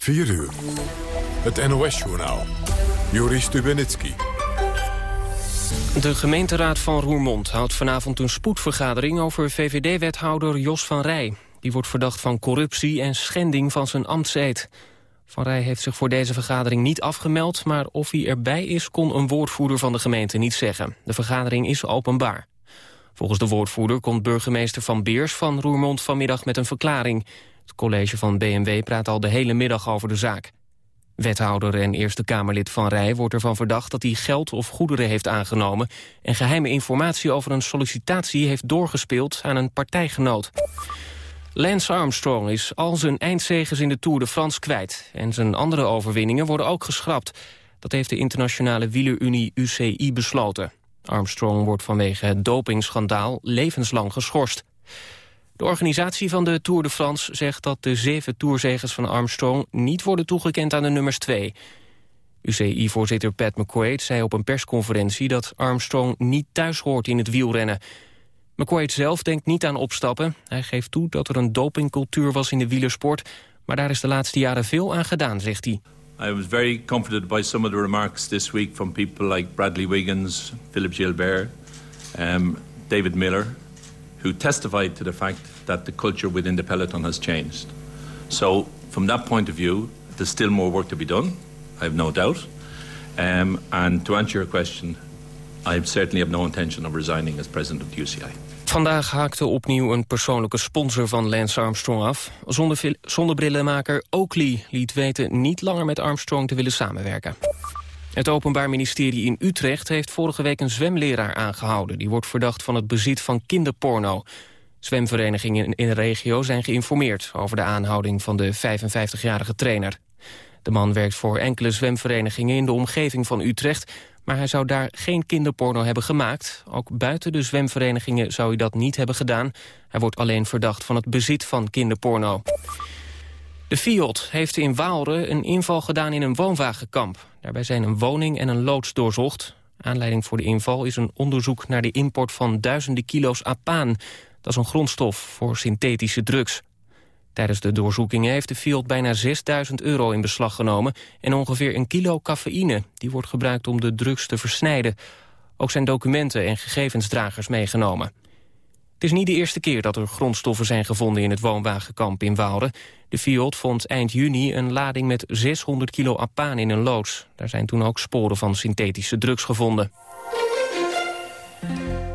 4 uur. Het NOS-journaal. Joris Stubenitski. De gemeenteraad van Roermond houdt vanavond een spoedvergadering... over VVD-wethouder Jos van Rij. Die wordt verdacht van corruptie en schending van zijn ambtseed. Van Rij heeft zich voor deze vergadering niet afgemeld... maar of hij erbij is, kon een woordvoerder van de gemeente niet zeggen. De vergadering is openbaar. Volgens de woordvoerder komt burgemeester Van Beers van Roermond vanmiddag met een verklaring. Het college van BMW praat al de hele middag over de zaak. Wethouder en Eerste Kamerlid Van Rij wordt ervan verdacht dat hij geld of goederen heeft aangenomen en geheime informatie over een sollicitatie heeft doorgespeeld aan een partijgenoot. Lance Armstrong is al zijn eindzegers in de Tour de France kwijt en zijn andere overwinningen worden ook geschrapt. Dat heeft de internationale wielerunie UCI besloten. Armstrong wordt vanwege het dopingschandaal levenslang geschorst. De organisatie van de Tour de France zegt dat de zeven tourzegers van Armstrong niet worden toegekend aan de nummers twee. UCI-voorzitter Pat McQuaid zei op een persconferentie dat Armstrong niet thuis hoort in het wielrennen. McQuaid zelf denkt niet aan opstappen. Hij geeft toe dat er een dopingcultuur was in de wielersport, maar daar is de laatste jaren veel aan gedaan, zegt hij. I was very comforted by some of the remarks this week from people like Bradley Wiggins, Philip Gilbert, um, David Miller, who testified to the fact that the culture within the peloton has changed. So, from that point of view, there's still more work to be done, I have no doubt. Um, and to answer your question, I certainly have no intention of resigning as president of the UCI. Vandaag haakte opnieuw een persoonlijke sponsor van Lance Armstrong af. Zonnebrillenmaker Oakley liet weten niet langer met Armstrong te willen samenwerken. Het Openbaar Ministerie in Utrecht heeft vorige week een zwemleraar aangehouden. Die wordt verdacht van het bezit van kinderporno. Zwemverenigingen in de regio zijn geïnformeerd over de aanhouding van de 55-jarige trainer. De man werkt voor enkele zwemverenigingen in de omgeving van Utrecht... maar hij zou daar geen kinderporno hebben gemaakt. Ook buiten de zwemverenigingen zou hij dat niet hebben gedaan. Hij wordt alleen verdacht van het bezit van kinderporno. De Fiat heeft in Waalre een inval gedaan in een woonwagenkamp. Daarbij zijn een woning en een loods doorzocht. Aanleiding voor de inval is een onderzoek naar de import van duizenden kilo's apaan. Dat is een grondstof voor synthetische drugs. Tijdens de doorzoekingen heeft de Fiat bijna 6000 euro in beslag genomen... en ongeveer een kilo cafeïne. Die wordt gebruikt om de drugs te versnijden. Ook zijn documenten en gegevensdragers meegenomen. Het is niet de eerste keer dat er grondstoffen zijn gevonden in het woonwagenkamp in Waalre. De Fiat vond eind juni een lading met 600 kilo apaan in een loods. Daar zijn toen ook sporen van synthetische drugs gevonden.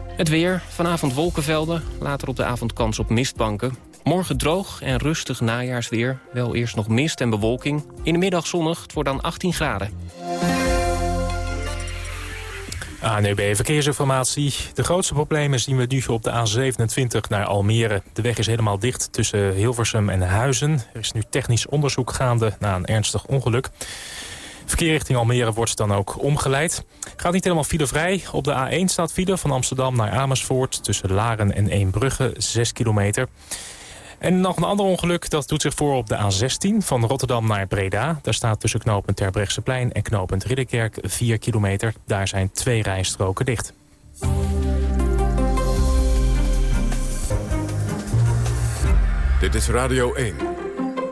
Het weer, vanavond wolkenvelden, later op de avond kans op mistbanken. Morgen droog en rustig najaarsweer. Wel eerst nog mist en bewolking. In de middag zonnig, het wordt dan 18 graden. ANUB Verkeersinformatie. De grootste problemen zien we nu op de A27 naar Almere. De weg is helemaal dicht tussen Hilversum en Huizen. Er is nu technisch onderzoek gaande na een ernstig ongeluk. Verkeer richting Almere wordt dan ook omgeleid. Gaat niet helemaal filevrij. Op de A1 staat file van Amsterdam naar Amersfoort... tussen Laren en Eembrugge, 6 kilometer. En nog een ander ongeluk, dat doet zich voor op de A16 van Rotterdam naar Breda. Daar staat tussen knooppunt Terbrechtseplein en knooppunt Ridderkerk 4 kilometer. Daar zijn twee rijstroken dicht. Dit is Radio 1,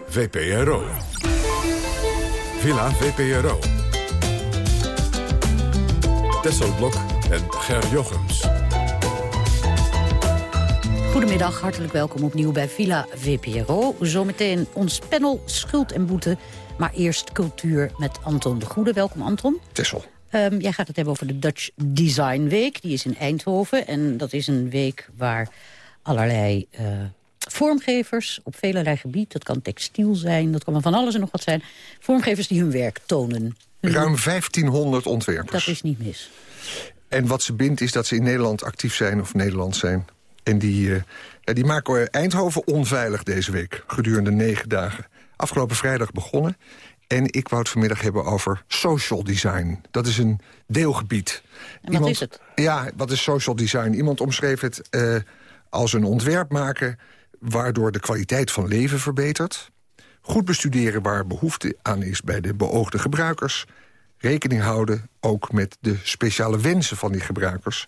VPRO. Villa VPRO. Tesselblok en Ger Jochems. Goedemiddag, hartelijk welkom opnieuw bij Villa VPRO. Zometeen ons panel Schuld en Boete. Maar eerst cultuur met Anton de Goede. Welkom Anton. Tessel. Um, jij gaat het hebben over de Dutch Design Week. Die is in Eindhoven en dat is een week waar allerlei uh, vormgevers op velerlei gebied... dat kan textiel zijn, dat kan van alles en nog wat zijn... vormgevers die hun werk tonen. Ruim 1500 ontwerpers. Dat is niet mis. En wat ze bindt is dat ze in Nederland actief zijn of Nederland zijn. En die, uh, die maken Eindhoven onveilig deze week, gedurende negen dagen. Afgelopen vrijdag begonnen. En ik wou het vanmiddag hebben over social design. Dat is een deelgebied. En wat is het? Ja, wat is social design? Iemand omschreef het uh, als een ontwerp maken... waardoor de kwaliteit van leven verbetert. Goed bestuderen waar behoefte aan is bij de beoogde gebruikers. Rekening houden ook met de speciale wensen van die gebruikers.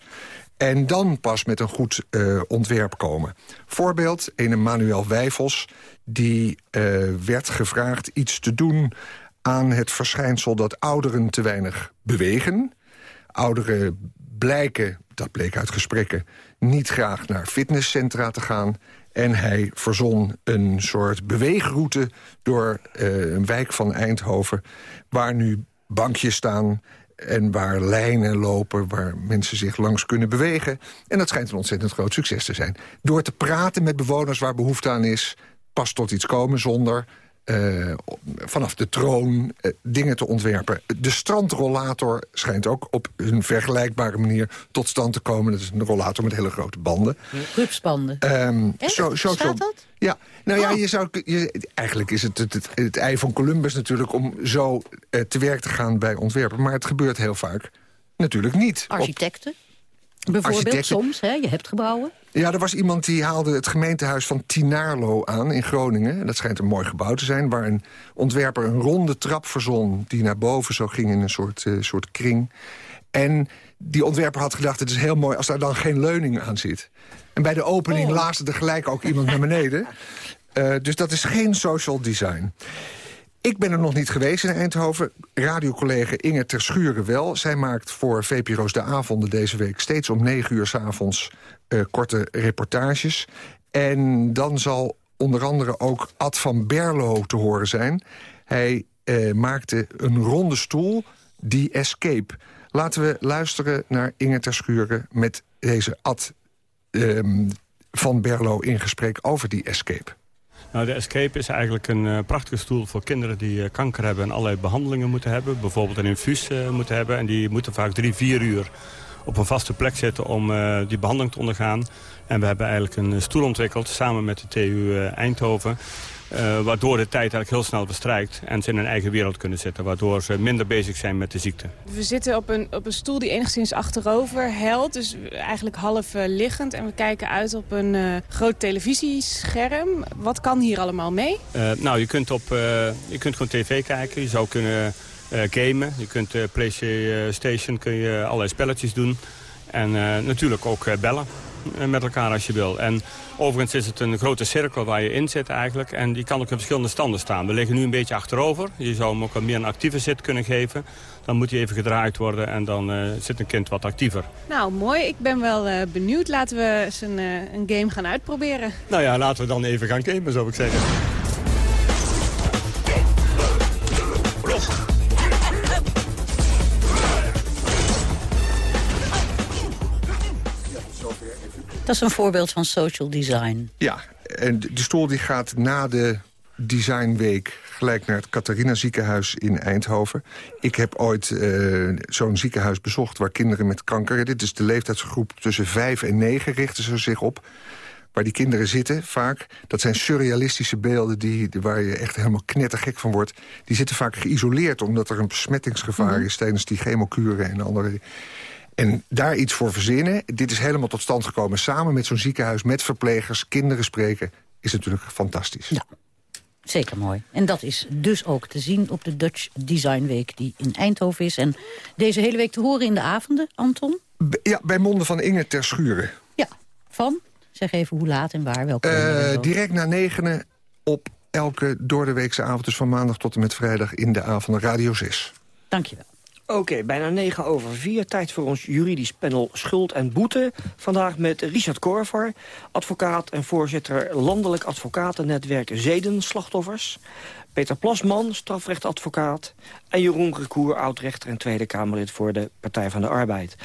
En dan pas met een goed uh, ontwerp komen. Voorbeeld, een Manuel Wijfels... die uh, werd gevraagd iets te doen aan het verschijnsel... dat ouderen te weinig bewegen. Ouderen blijken, dat bleek uit gesprekken... niet graag naar fitnesscentra te gaan. En hij verzon een soort beweegroute door uh, een wijk van Eindhoven... waar nu bankjes staan en waar lijnen lopen, waar mensen zich langs kunnen bewegen. En dat schijnt een ontzettend groot succes te zijn. Door te praten met bewoners waar behoefte aan is... pas tot iets komen zonder uh, vanaf de troon uh, dingen te ontwerpen. De strandrollator schijnt ook op een vergelijkbare manier tot stand te komen. Dat is een rollator met hele grote banden. Rupsbanden. Um, zo, zo, zo, dat? Ja, nou ja, Oh. je zou, je, eigenlijk is het het, het het ei van Columbus natuurlijk... om zo uh, te werk te gaan bij ontwerpen. Maar het gebeurt heel vaak natuurlijk niet. Op- Architecten? Bijvoorbeeld, Architecten. soms, hè? je hebt gebouwen. Ja, er was iemand die haalde het gemeentehuis van Tinarlo aan in Groningen. En Dat schijnt een mooi gebouw te zijn, waar een ontwerper een ronde trap verzon... die naar boven zo ging in een soort, eh, soort kring. En die ontwerper had gedacht, het is heel mooi als daar dan geen leuning aan zit. En bij de opening Oh. laasde er gelijk ook iemand naar beneden. Eh, dus dat is geen social design. Ik ben er nog niet geweest in Eindhoven. Radiocollega Inge Terschuren wel. Zij maakt voor VPRO's De Avonden deze week... steeds om negen uur s'avonds eh korte reportages. En dan zal onder andere ook Ad van Berlo te horen zijn. Hij eh, maakte een ronde stoel, die Escape. Laten we luisteren naar Inge Terschuren... met deze Ad ehm, van Berlo in gesprek over die Escape. Nou, de Escape is eigenlijk een eh, prachtige stoel voor kinderen die eh, kanker hebben en allerlei behandelingen moeten hebben. Bijvoorbeeld een infuus eh, moeten hebben en die moeten vaak drie, vier uur op een vaste plek zitten om die behandeling te ondergaan. En we hebben eigenlijk een stoel ontwikkeld samen met de TU Eindhoven. Eh, waardoor de tijd eigenlijk heel snel bestrijkt en ze in hun eigen wereld kunnen zitten. Waardoor ze minder bezig zijn met de ziekte. We zitten op een, op een stoel die enigszins achterover helt. Dus eigenlijk half eh, liggend. En we kijken uit op een eh, groot televisiescherm. Wat kan hier allemaal mee? Nou, je kunt, op, je kunt gewoon tv kijken. Je zou kunnen gamen. Je kunt PlayStation kun je allerlei spelletjes doen. En natuurlijk ook bellen met elkaar als je wil. En overigens is het een grote cirkel waar je in zit eigenlijk. En die kan ook in verschillende standen staan. We liggen nu een beetje achterover. Je zou hem ook wat meer een actieve zit kunnen geven. Dan moet hij even gedraaid worden en dan eh, zit een kind wat actiever. Nou, mooi. Ik ben wel eh, benieuwd. Laten we eens een, eh, een game gaan uitproberen. Nou ja, laten we dan even gaan gamen, zou ik zeggen. Dat is een voorbeeld van social design. Ja, en de stoel die gaat na de designweek gelijk naar het Catharina ziekenhuis in Eindhoven. Ik heb ooit eh, zo'n ziekenhuis bezocht waar kinderen met kanker... dit is de leeftijdsgroep tussen 5 en 9, richten ze zich op... waar die kinderen zitten vaak. Dat zijn surrealistische beelden die, waar je echt helemaal knettergek van wordt. Die zitten vaak geïsoleerd omdat er een besmettingsgevaar is... tijdens die chemokuren en andere... En daar iets voor verzinnen. Dit is helemaal tot stand gekomen samen met zo'n ziekenhuis... met verplegers, kinderen spreken, is natuurlijk fantastisch. Ja. Zeker mooi. En dat is dus ook te zien op de Dutch Design Week die in Eindhoven is. En deze hele week te horen in de avonden, Anton? B- Ja, bij monden van Inge ter Schuren. Ja, van? Zeg even hoe laat en waar, welke nummer. direct na negenen op elke doordeweekse avond... dus van maandag tot en met vrijdag in de avond Radio 6. Dankjewel. Oké, bijna 9 over 4. Tijd voor ons juridisch panel Schuld en Boete. Vandaag met Richard Korver, advocaat en voorzitter Landelijk Advocatennetwerk Zedenslachtoffers. Peter Plasman, strafrechtadvocaat. En Jeroen Recour, oud-rechter en Tweede Kamerlid voor de Partij van de Arbeid.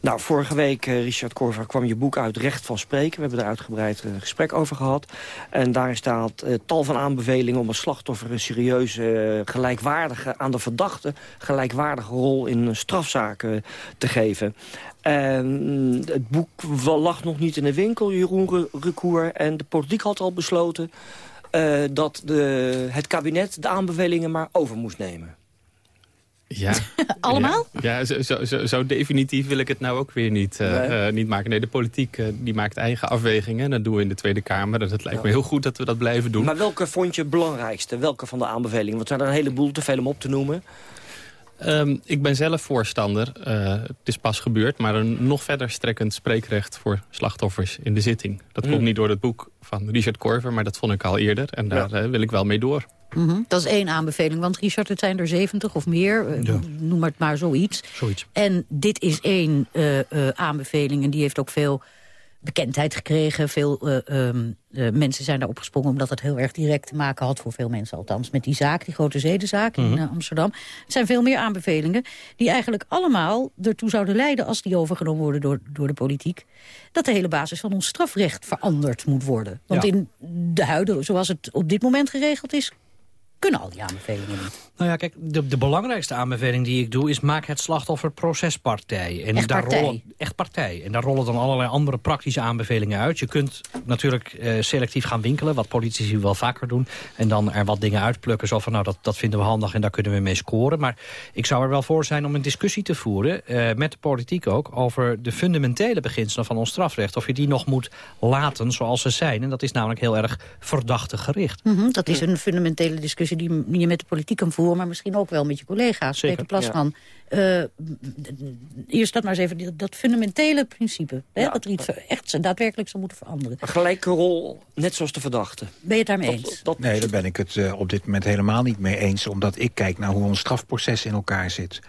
Nou, vorige week, eh, Richard Korver, kwam je boek uit Recht van Spreken. We hebben er uitgebreid een gesprek over gehad. En daarin staat eh, tal van aanbevelingen om een slachtoffer... een serieuze, eh, gelijkwaardige, aan de verdachte... gelijkwaardige rol in eh, te geven. En het boek lag nog niet in de winkel, Jeroen Re- Recour. En de politiek had al besloten eh, dat de, het kabinet de aanbevelingen maar over moest nemen. Ja. Allemaal? Ja, ja zo, zo, zo, zo definitief wil ik het nou ook weer niet, eh, Nee. eh, niet maken. Nee, de politiek die maakt eigen afwegingen. En dat doen we in de Tweede Kamer. En het lijkt me heel goed dat we dat blijven doen. Maar welke vond je het belangrijkste? Welke van de aanbevelingen? Want er zijn er een heleboel, te veel om op te noemen. Ehm, ik ben zelf voorstander, uh, het is pas gebeurd... maar een nog verder strekkend spreekrecht voor slachtoffers in de zitting. Dat komt niet door het boek van Richard Korver, maar dat vond ik al eerder. En daar uh, wil ik wel mee door. Mm Dat is één aanbeveling, want Richard, het zijn er zeventig of meer. Ja. Noem het maar zoiets. zoiets. En dit is één uh, aanbeveling en die heeft ook veel bekendheid gekregen. Veel uh, um, uh, mensen zijn daar opgesprongen omdat het heel erg direct te maken had... voor veel mensen althans, met die zaak, die grote zedenzaak mm -hmm. in uh, Amsterdam. Er zijn veel meer aanbevelingen die eigenlijk allemaal ertoe zouden leiden... als die overgenomen worden door, door de politiek... dat de hele basis van ons strafrecht veranderd moet worden. Want ja. in de huidige, zoals het op dit moment geregeld is kunnen al die aanbevelingen niet. Nou ja, kijk, de, de belangrijkste aanbeveling die ik doe... is maak het slachtoffer procespartij. En echt daar partij. Rollen, echt partij. En daar rollen dan allerlei andere praktische aanbevelingen uit. Je kunt natuurlijk uh, selectief gaan winkelen, wat politici wel vaker doen. En dan er wat dingen uitplukken. Zo van, nou, dat, dat vinden we handig en daar kunnen we mee scoren. Maar ik zou er wel voor zijn om een discussie te voeren... Uh, met de politiek ook, over de fundamentele beginselen van ons strafrecht. Of je die nog moet laten zoals ze zijn. En dat is namelijk heel erg verdachte gericht. Mm -hmm, dat is een fundamentele discussie die je met de politiek kan voeren... maar misschien ook wel met je collega's. Zeker, Peter Plasman. Ja. Uh, eerst dat maar eens even, dat, fundamentele principe. Hè, ja. Dat er iets echt daadwerkelijk zou moeten veranderen. Een gelijke rol, net zoals de verdachte. Ben je het daarmee eens? Dat, dat... Nee, daar ben ik het uh, op dit moment helemaal niet mee eens. Omdat ik kijk naar hoe ons strafproces in elkaar zit.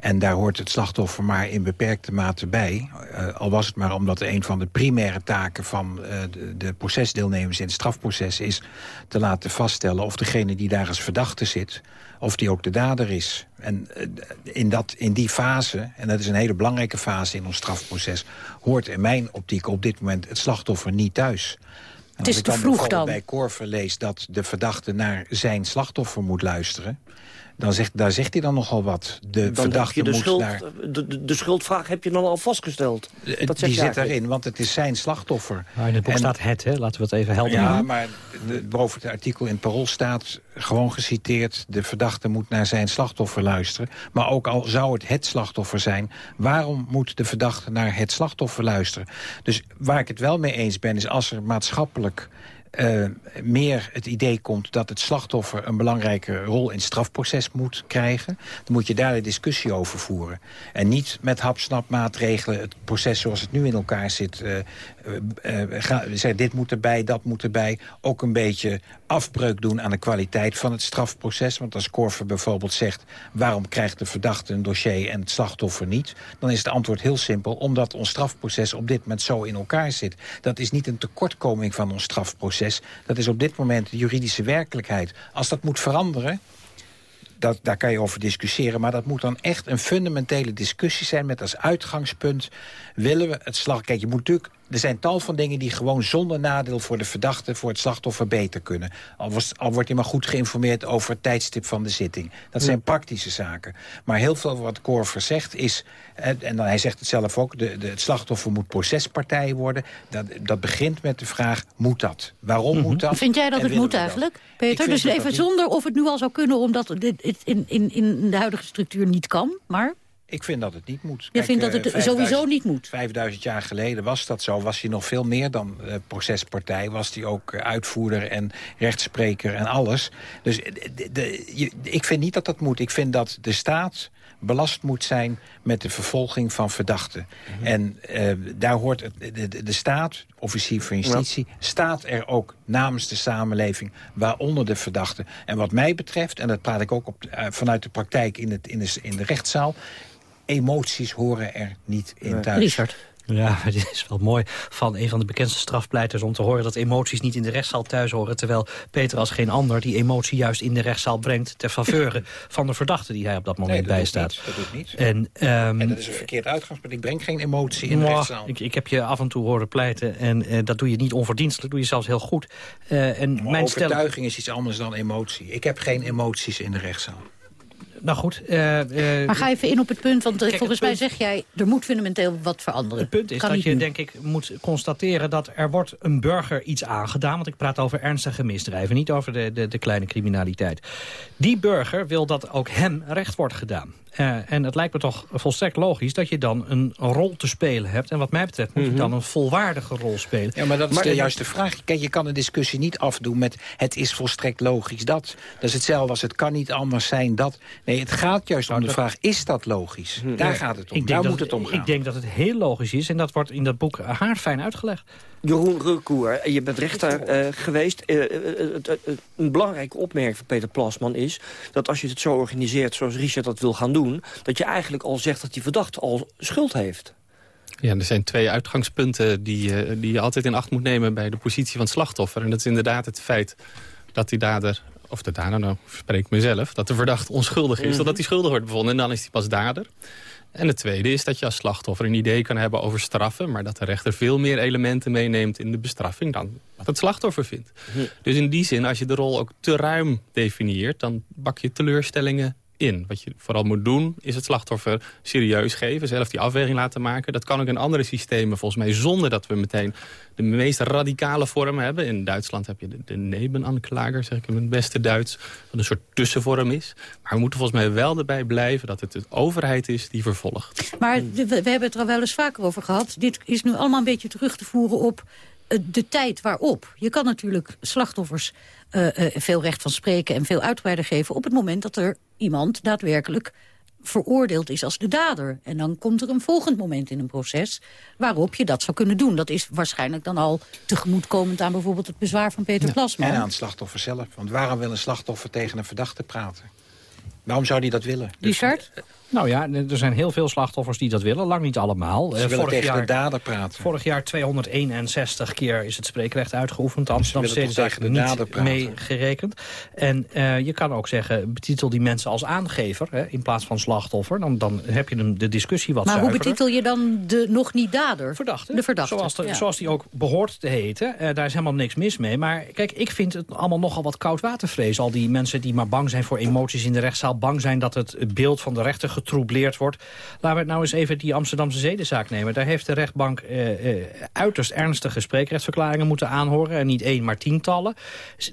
En daar hoort het slachtoffer maar in beperkte mate bij. Uh, al was het maar omdat een van de primaire taken van uh, de, de, procesdeelnemers in het strafproces is te laten vaststellen of degene die daar als verdachte zit, of die ook de dader is. En uh, in, dat, in die fase, en dat is een hele belangrijke fase in ons strafproces, hoort in mijn optiek op dit moment het slachtoffer niet thuis. En het is te vroeg dan. bij Korver lees dat de verdachte naar zijn slachtoffer moet luisteren dan zegt, daar zegt hij dan nogal wat. De dan verdachte de moet schuld, daar... De, de, de, schuldvraag heb je dan al vastgesteld. Dat die zit daarin, want het is zijn slachtoffer. Maar in het boek en, staat het, hè? laten we het even helder Ja, maar de, boven het artikel in het parool staat gewoon geciteerd... de verdachte moet naar zijn slachtoffer luisteren. Maar ook al zou het het slachtoffer zijn... waarom moet de verdachte naar het slachtoffer luisteren? Dus waar ik het wel mee eens ben, is als er maatschappelijk... Uh, meer het idee komt dat het slachtoffer een belangrijke rol in het strafproces moet krijgen, dan moet je daar de discussie over voeren. En niet met hapsnapmaatregelen het proces zoals het nu in elkaar zit. Uh, ga, zeg, dit moet erbij, dat moet erbij. Ook een beetje afbreuk doen aan de kwaliteit van het strafproces. Want als Korver bijvoorbeeld zegt... waarom krijgt de verdachte een dossier en het slachtoffer niet... dan is het antwoord heel simpel. Omdat ons strafproces op dit moment zo in elkaar zit. Dat is niet een tekortkoming van ons strafproces. Dat is op dit moment de juridische werkelijkheid. Als dat moet veranderen... Dat, daar kan je over discussiëren. Maar dat moet dan echt een fundamentele discussie zijn... met als uitgangspunt willen we het slag... Kijk, je moet natuurlijk er zijn tal van dingen die gewoon zonder nadeel voor de verdachte... voor het slachtoffer beter kunnen. Al, was, al wordt hij maar goed geïnformeerd over het tijdstip van de zitting. Dat zijn praktische zaken. Maar heel veel wat Korver zegt is... en dan, hij zegt het zelf ook, de, de, het slachtoffer moet procespartij worden. Dat, dat begint met de vraag, moet dat? Waarom mm -hmm. moet dat? Vind jij dat en het moet eigenlijk, dat? Peter? Dus even zonder of het nu al zou kunnen... omdat het in, in, in de huidige structuur niet kan, maar... Ik vind dat het niet moet. Je Kijk, vindt dat het uh, sowieso niet moet? 5000 jaar geleden was dat zo. Was hij nog veel meer dan uh, procespartij. Was hij ook uh, uitvoerder en rechtspreker en alles. Dus de, de, je, ik vind niet dat dat moet. Ik vind dat de staat belast moet zijn met de vervolging van verdachten. Mm -hmm. En uh, daar hoort het, de, de, de, staat, officier van justitie... Ja. staat er ook namens de samenleving, waaronder de verdachten. En wat mij betreft, en dat praat ik ook op, uh, vanuit de praktijk in, het, in, de, in de rechtszaal... emoties horen er niet in thuis. Richard. Ja, het is wel mooi van een van de bekendste strafpleiters om te horen dat emoties niet in de rechtszaal thuis horen. Terwijl Peter als geen ander die emotie juist in de rechtszaal brengt ter faveur van de verdachte die hij op dat moment nee, dat bijstaat. Niet, dat doet niet. En, um, en dat is een verkeerd uitgangspunt. Ik breng geen emotie in de rechtszaal. Ik, ik, heb je af en toe horen pleiten en uh, dat doe je niet onverdienstelijk, doe je zelfs heel goed. Uh, en maar mijn overtuiging stel... is iets anders dan emotie. Ik heb geen emoties in de rechtszaal. Nou goed. Uh, uh, maar ga even in op het punt, want kijk, volgens mij punt, zeg jij... er moet fundamenteel wat veranderen. Het punt is kan dat je, denk ik, moet constateren... dat er wordt een burger iets aangedaan. Want ik praat over ernstige misdrijven, niet over de, de, de kleine criminaliteit. Die burger wil dat ook hem recht wordt gedaan. Uh, en het lijkt me toch volstrekt logisch dat je dan een rol te spelen hebt. En wat mij betreft moet je mhm. dan een volwaardige rol spelen. Ja, maar dat is de juiste vraag. Kijk, je kan een discussie niet afdoen met het is volstrekt logisch dat. Dat is hetzelfde als het kan niet anders zijn dat. Nee, het gaat juist om nou, de vraag, is dat logisch? Mhm. Daar gaat het om, daar moet het om gaan. Ik denk dat het heel logisch is en dat wordt in dat boek haarfijn uitgelegd. Jeroen Rukoer, je bent rechter uh, geweest. Uh, een belangrijke opmerking van Peter Plasman is... dat als je het zo organiseert zoals Richard dat wil gaan doen... dat je eigenlijk al zegt dat die verdachte al schuld heeft. Ja, er zijn twee uitgangspunten die, die je altijd in acht moet nemen... bij de positie van het slachtoffer. En dat is inderdaad het feit dat die dader of de dader, nou spreek mezelf... dat de verdachte onschuldig is, mm dat hij schuldig wordt bevonden... en dan is hij pas dader. En het tweede is dat je als slachtoffer een idee kan hebben over straffen... maar dat de rechter veel meer elementen meeneemt in de bestraffing... dan wat het slachtoffer vindt. Hm. Dus in die zin, als je de rol ook te ruim definieert... dan bak je teleurstellingen in. Wat je vooral moet doen, is het slachtoffer serieus geven. Zelf die afweging laten maken. Dat kan ook in andere systemen volgens mij... zonder dat we meteen de meest radicale vorm hebben. In Duitsland heb je de, nebenanklager, zeg ik in het beste Duits. Wat een soort tussenvorm is. Maar we moeten volgens mij wel erbij blijven... dat het de overheid is die vervolgt. Maar we, hebben het er wel eens vaker over gehad. Dit is nu allemaal een beetje terug te voeren op de tijd waarop. Je kan natuurlijk slachtoffers uh, uh, veel recht van spreken en veel uitbreider geven... op het moment dat er iemand daadwerkelijk veroordeeld is als de dader. En dan komt er een volgend moment in een proces waarop je dat zou kunnen doen. Dat is waarschijnlijk dan al tegemoetkomend aan bijvoorbeeld het bezwaar van Peter Plasman. en aan het slachtoffer zelf. Want waarom wil een slachtoffer tegen een verdachte praten? Waarom zou die dat willen? Richard? Dus, nou ja, er zijn heel veel slachtoffers die dat willen. Lang niet allemaal. Ze willen tegen jaar, de dader praten. Vorig jaar 261 keer is het spreekrecht uitgeoefend. De Amsterdamse zedenzaak niet meegerekend. En uh, je kan ook zeggen, betitel die mensen als aangever... Hè, in plaats van slachtoffer. Dan, dan heb je de discussie wat maar hoe betitel je dan de nog niet dader? Verdachte. De verdachte. Zoals, de, zoals die ook behoort te heten. Uh, daar is helemaal niks mis mee. Maar kijk, ik vind het allemaal nogal wat koudwatervrees. Al die mensen die maar bang zijn voor emoties in de rechtszaal. Bang zijn dat het beeld van de rechter getroubleerd wordt. Laten we het nou eens even die Amsterdamse zedenzaak nemen. Daar heeft de rechtbank eh, eh, uiterst ernstige spreekrechtsverklaringen moeten aanhoren. En niet één, maar tientallen.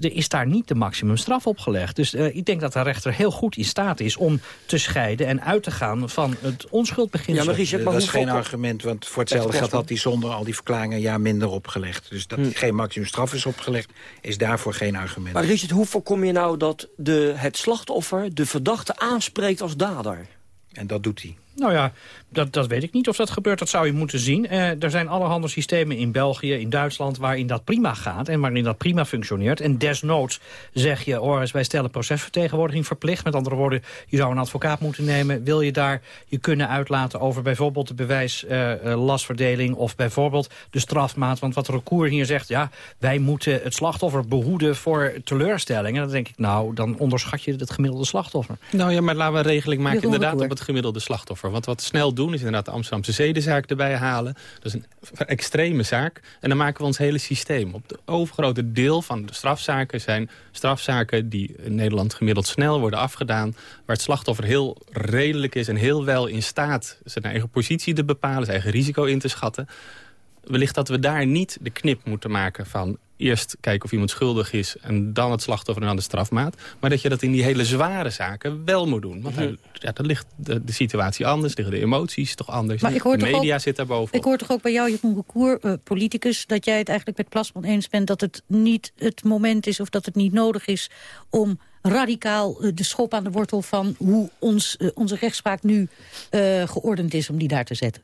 Er is daar niet de maximumstraf opgelegd. Dus uh, ik denk dat de rechter heel goed in staat is om te scheiden... en uit te gaan van het onschuldbeginsel. Ja, maar, maar dat is geen argument, want voor hetzelfde geld had hij zonder al die verklaringen... jaar minder opgelegd. Dus dat hm. geen maximumstraf is opgelegd, is daarvoor geen argument. Maar Richard, hoe voorkom je nou dat de, het slachtoffer de verdachte aanspreekt als dader? En dat doet hij. Nou ja, dat, dat weet ik niet of dat gebeurt. Dat zou je moeten zien. Uh, er zijn allerhande systemen in België, in Duitsland... waarin dat prima gaat en waarin dat prima functioneert. En desnoods zeg je, oh, wij stellen procesvertegenwoordiging verplicht. Met andere woorden, je zou een advocaat moeten nemen. Wil je daar je kunnen uitlaten over bijvoorbeeld de bewijslastverdeling... Uh, of bijvoorbeeld de strafmaat? Want wat Recour hier zegt, ja, wij moeten het slachtoffer behoeden voor teleurstellingen. Dan denk ik, nou, dan onderschat je het gemiddelde slachtoffer. Nou ja, maar laten we een regeling maken inderdaad op het gemiddelde slachtoffer. Want wat snel is inderdaad de Amsterdamse zedenzaak erbij halen. Dat is een extreme zaak. En dan maken we ons hele systeem. Op de overgrote deel van de strafzaken zijn strafzaken die in Nederland gemiddeld snel worden afgedaan. Waar het slachtoffer heel redelijk is en heel wel in staat zijn eigen positie te bepalen, zijn eigen risico in te schatten wellicht dat we daar niet de knip moeten maken van eerst kijken of iemand schuldig is... en dan het slachtoffer en dan de strafmaat. Maar dat je dat in die hele zware zaken wel moet doen. Want dan, ja, dan ligt de, situatie anders, liggen de emoties toch anders. Maar ik hoor de media zit daar boven. Ik hoor toch ook bij jou, Jeroen Recour, uh, politicus... dat jij het eigenlijk met Plasman eens bent dat het niet het moment is... of dat het niet nodig is om radicaal uh, de schop aan de wortel van... hoe ons, uh, onze rechtspraak nu geordend is om die daar te zetten.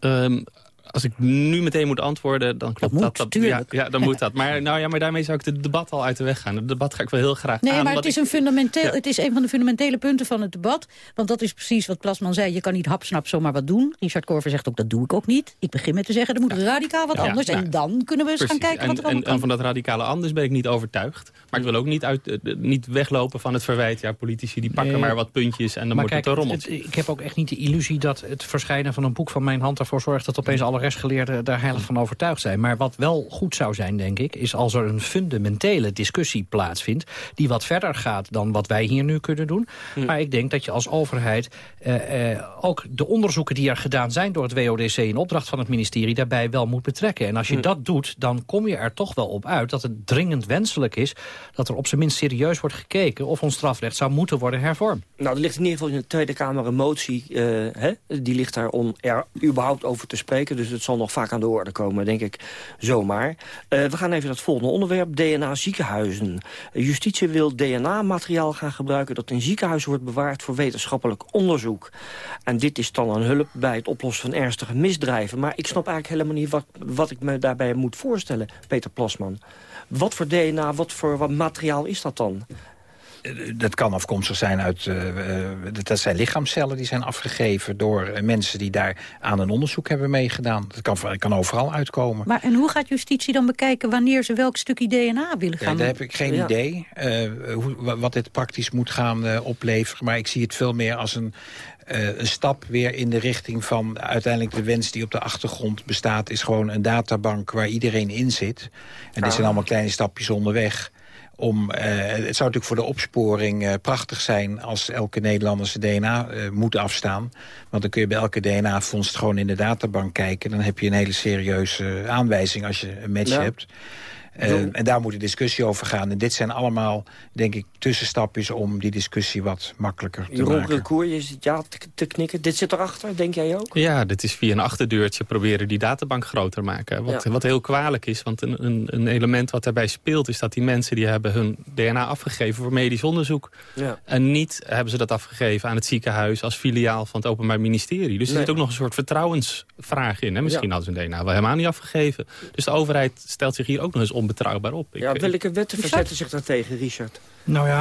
Um, als ik nu meteen moet antwoorden, dan klopt dat. dat, ja, ja, dan moet dat. Maar, nou ja, maar daarmee zou ik het debat al uit de weg gaan. Het debat ga ik wel heel graag nee, aan. Nee, maar het is, een fundamenteel, het is een van de fundamentele punten van het debat. Want dat is precies wat Plasman zei. Je kan niet hapsnap zomaar wat doen. Richard Korver zegt ook, dat doe ik ook niet. Ik begin met te zeggen, er moet radicaal wat anders. en dan kunnen we eens gaan kijken wat er en, en, van dat radicale anders ben ik niet overtuigd. Maar ik wil ook niet, uit, eh, niet weglopen van het verwijt. Ja, politici die pakken maar wat puntjes en dan wordt het een rommeltje. ik heb ook echt niet de illusie dat het verschijnen van een boek van mijn hand ervoor zorgt dat opeens alle rechtsgeleerden daar heilig van overtuigd zijn. Maar wat wel goed zou zijn, denk ik... is als er een fundamentele discussie plaatsvindt... die wat verder gaat dan wat wij hier nu kunnen doen. Hm. Maar ik denk dat je als overheid eh, eh, ook de onderzoeken die er gedaan zijn... door het WODC in opdracht van het ministerie daarbij wel moet betrekken. En als je hm. dat doet, dan kom je er toch wel op uit... dat het dringend wenselijk is dat er op zijn minst serieus wordt gekeken... of ons strafrecht zou moeten worden hervormd. Nou, er ligt in ieder geval in de Tweede Kamer een motie... Uh, hè? die ligt daar om er überhaupt over te spreken. Dus het zal nog vaak aan de orde komen, denk ik zomaar. Uh, we gaan even naar het volgende onderwerp, DNA-ziekenhuizen. Justitie wil DNA-materiaal gaan gebruiken... dat in ziekenhuizen wordt bewaard voor wetenschappelijk onderzoek. En dit is dan een hulp bij het oplossen van ernstige misdrijven. Maar ik snap eigenlijk helemaal niet wat, wat ik me daarbij moet voorstellen, Peter Plasman. Wat voor DNA, wat voor wat materiaal is dat dan? Eh, dat kan afkomstig zijn uit... Uh, dat zijn lichaamcellen die zijn afgegeven door mensen die daar aan een onderzoek hebben meegedaan. Dat kan, kan overal uitkomen. Maar en hoe gaat justitie dan bekijken wanneer ze welk stukje DNA willen gaan? Ja, daar heb ik geen idee uh, hoe, wat dit praktisch moet gaan opleveren. Maar ik zie het veel meer als een, een stap weer in de richting van uiteindelijk de wens die op de achtergrond bestaat... is gewoon een databank waar iedereen in zit. En dit zijn allemaal kleine stapjes onderweg om, uh, het zou natuurlijk voor de opsporing uh, prachtig zijn... als elke Nederlander zijn DNA eh, moet afstaan. Want dan kun je bij elke DNA-vondst gewoon in de databank kijken. Dan heb je een hele serieuze aanwijzing als je een match hebt. Uh, en daar moet de discussie over gaan. En dit zijn allemaal, denk ik, tussenstapjes om die discussie wat makkelijker te Jeroen maken. Jeroen je zit ja te, knikken. Dit zit erachter, denk jij ook? Ja, dit is via een achterdeurtje proberen die databank groter maken. Wat, wat heel kwalijk is, want een, een, een, element wat daarbij speelt... is dat die mensen die hebben hun DNA afgegeven voor medisch onderzoek. Ja. En niet hebben ze dat afgegeven aan het ziekenhuis als filiaal van het Openbaar Ministerie. Dus er zit ook nog een soort vertrouwensvraag in. Hè? Misschien hadden ze hun DNA wel helemaal niet afgegeven. Dus de overheid stelt zich hier ook nog eens onbetrouwbaar op. ja, welke wetten verzetten zich daartegen, Richard? Nou ja,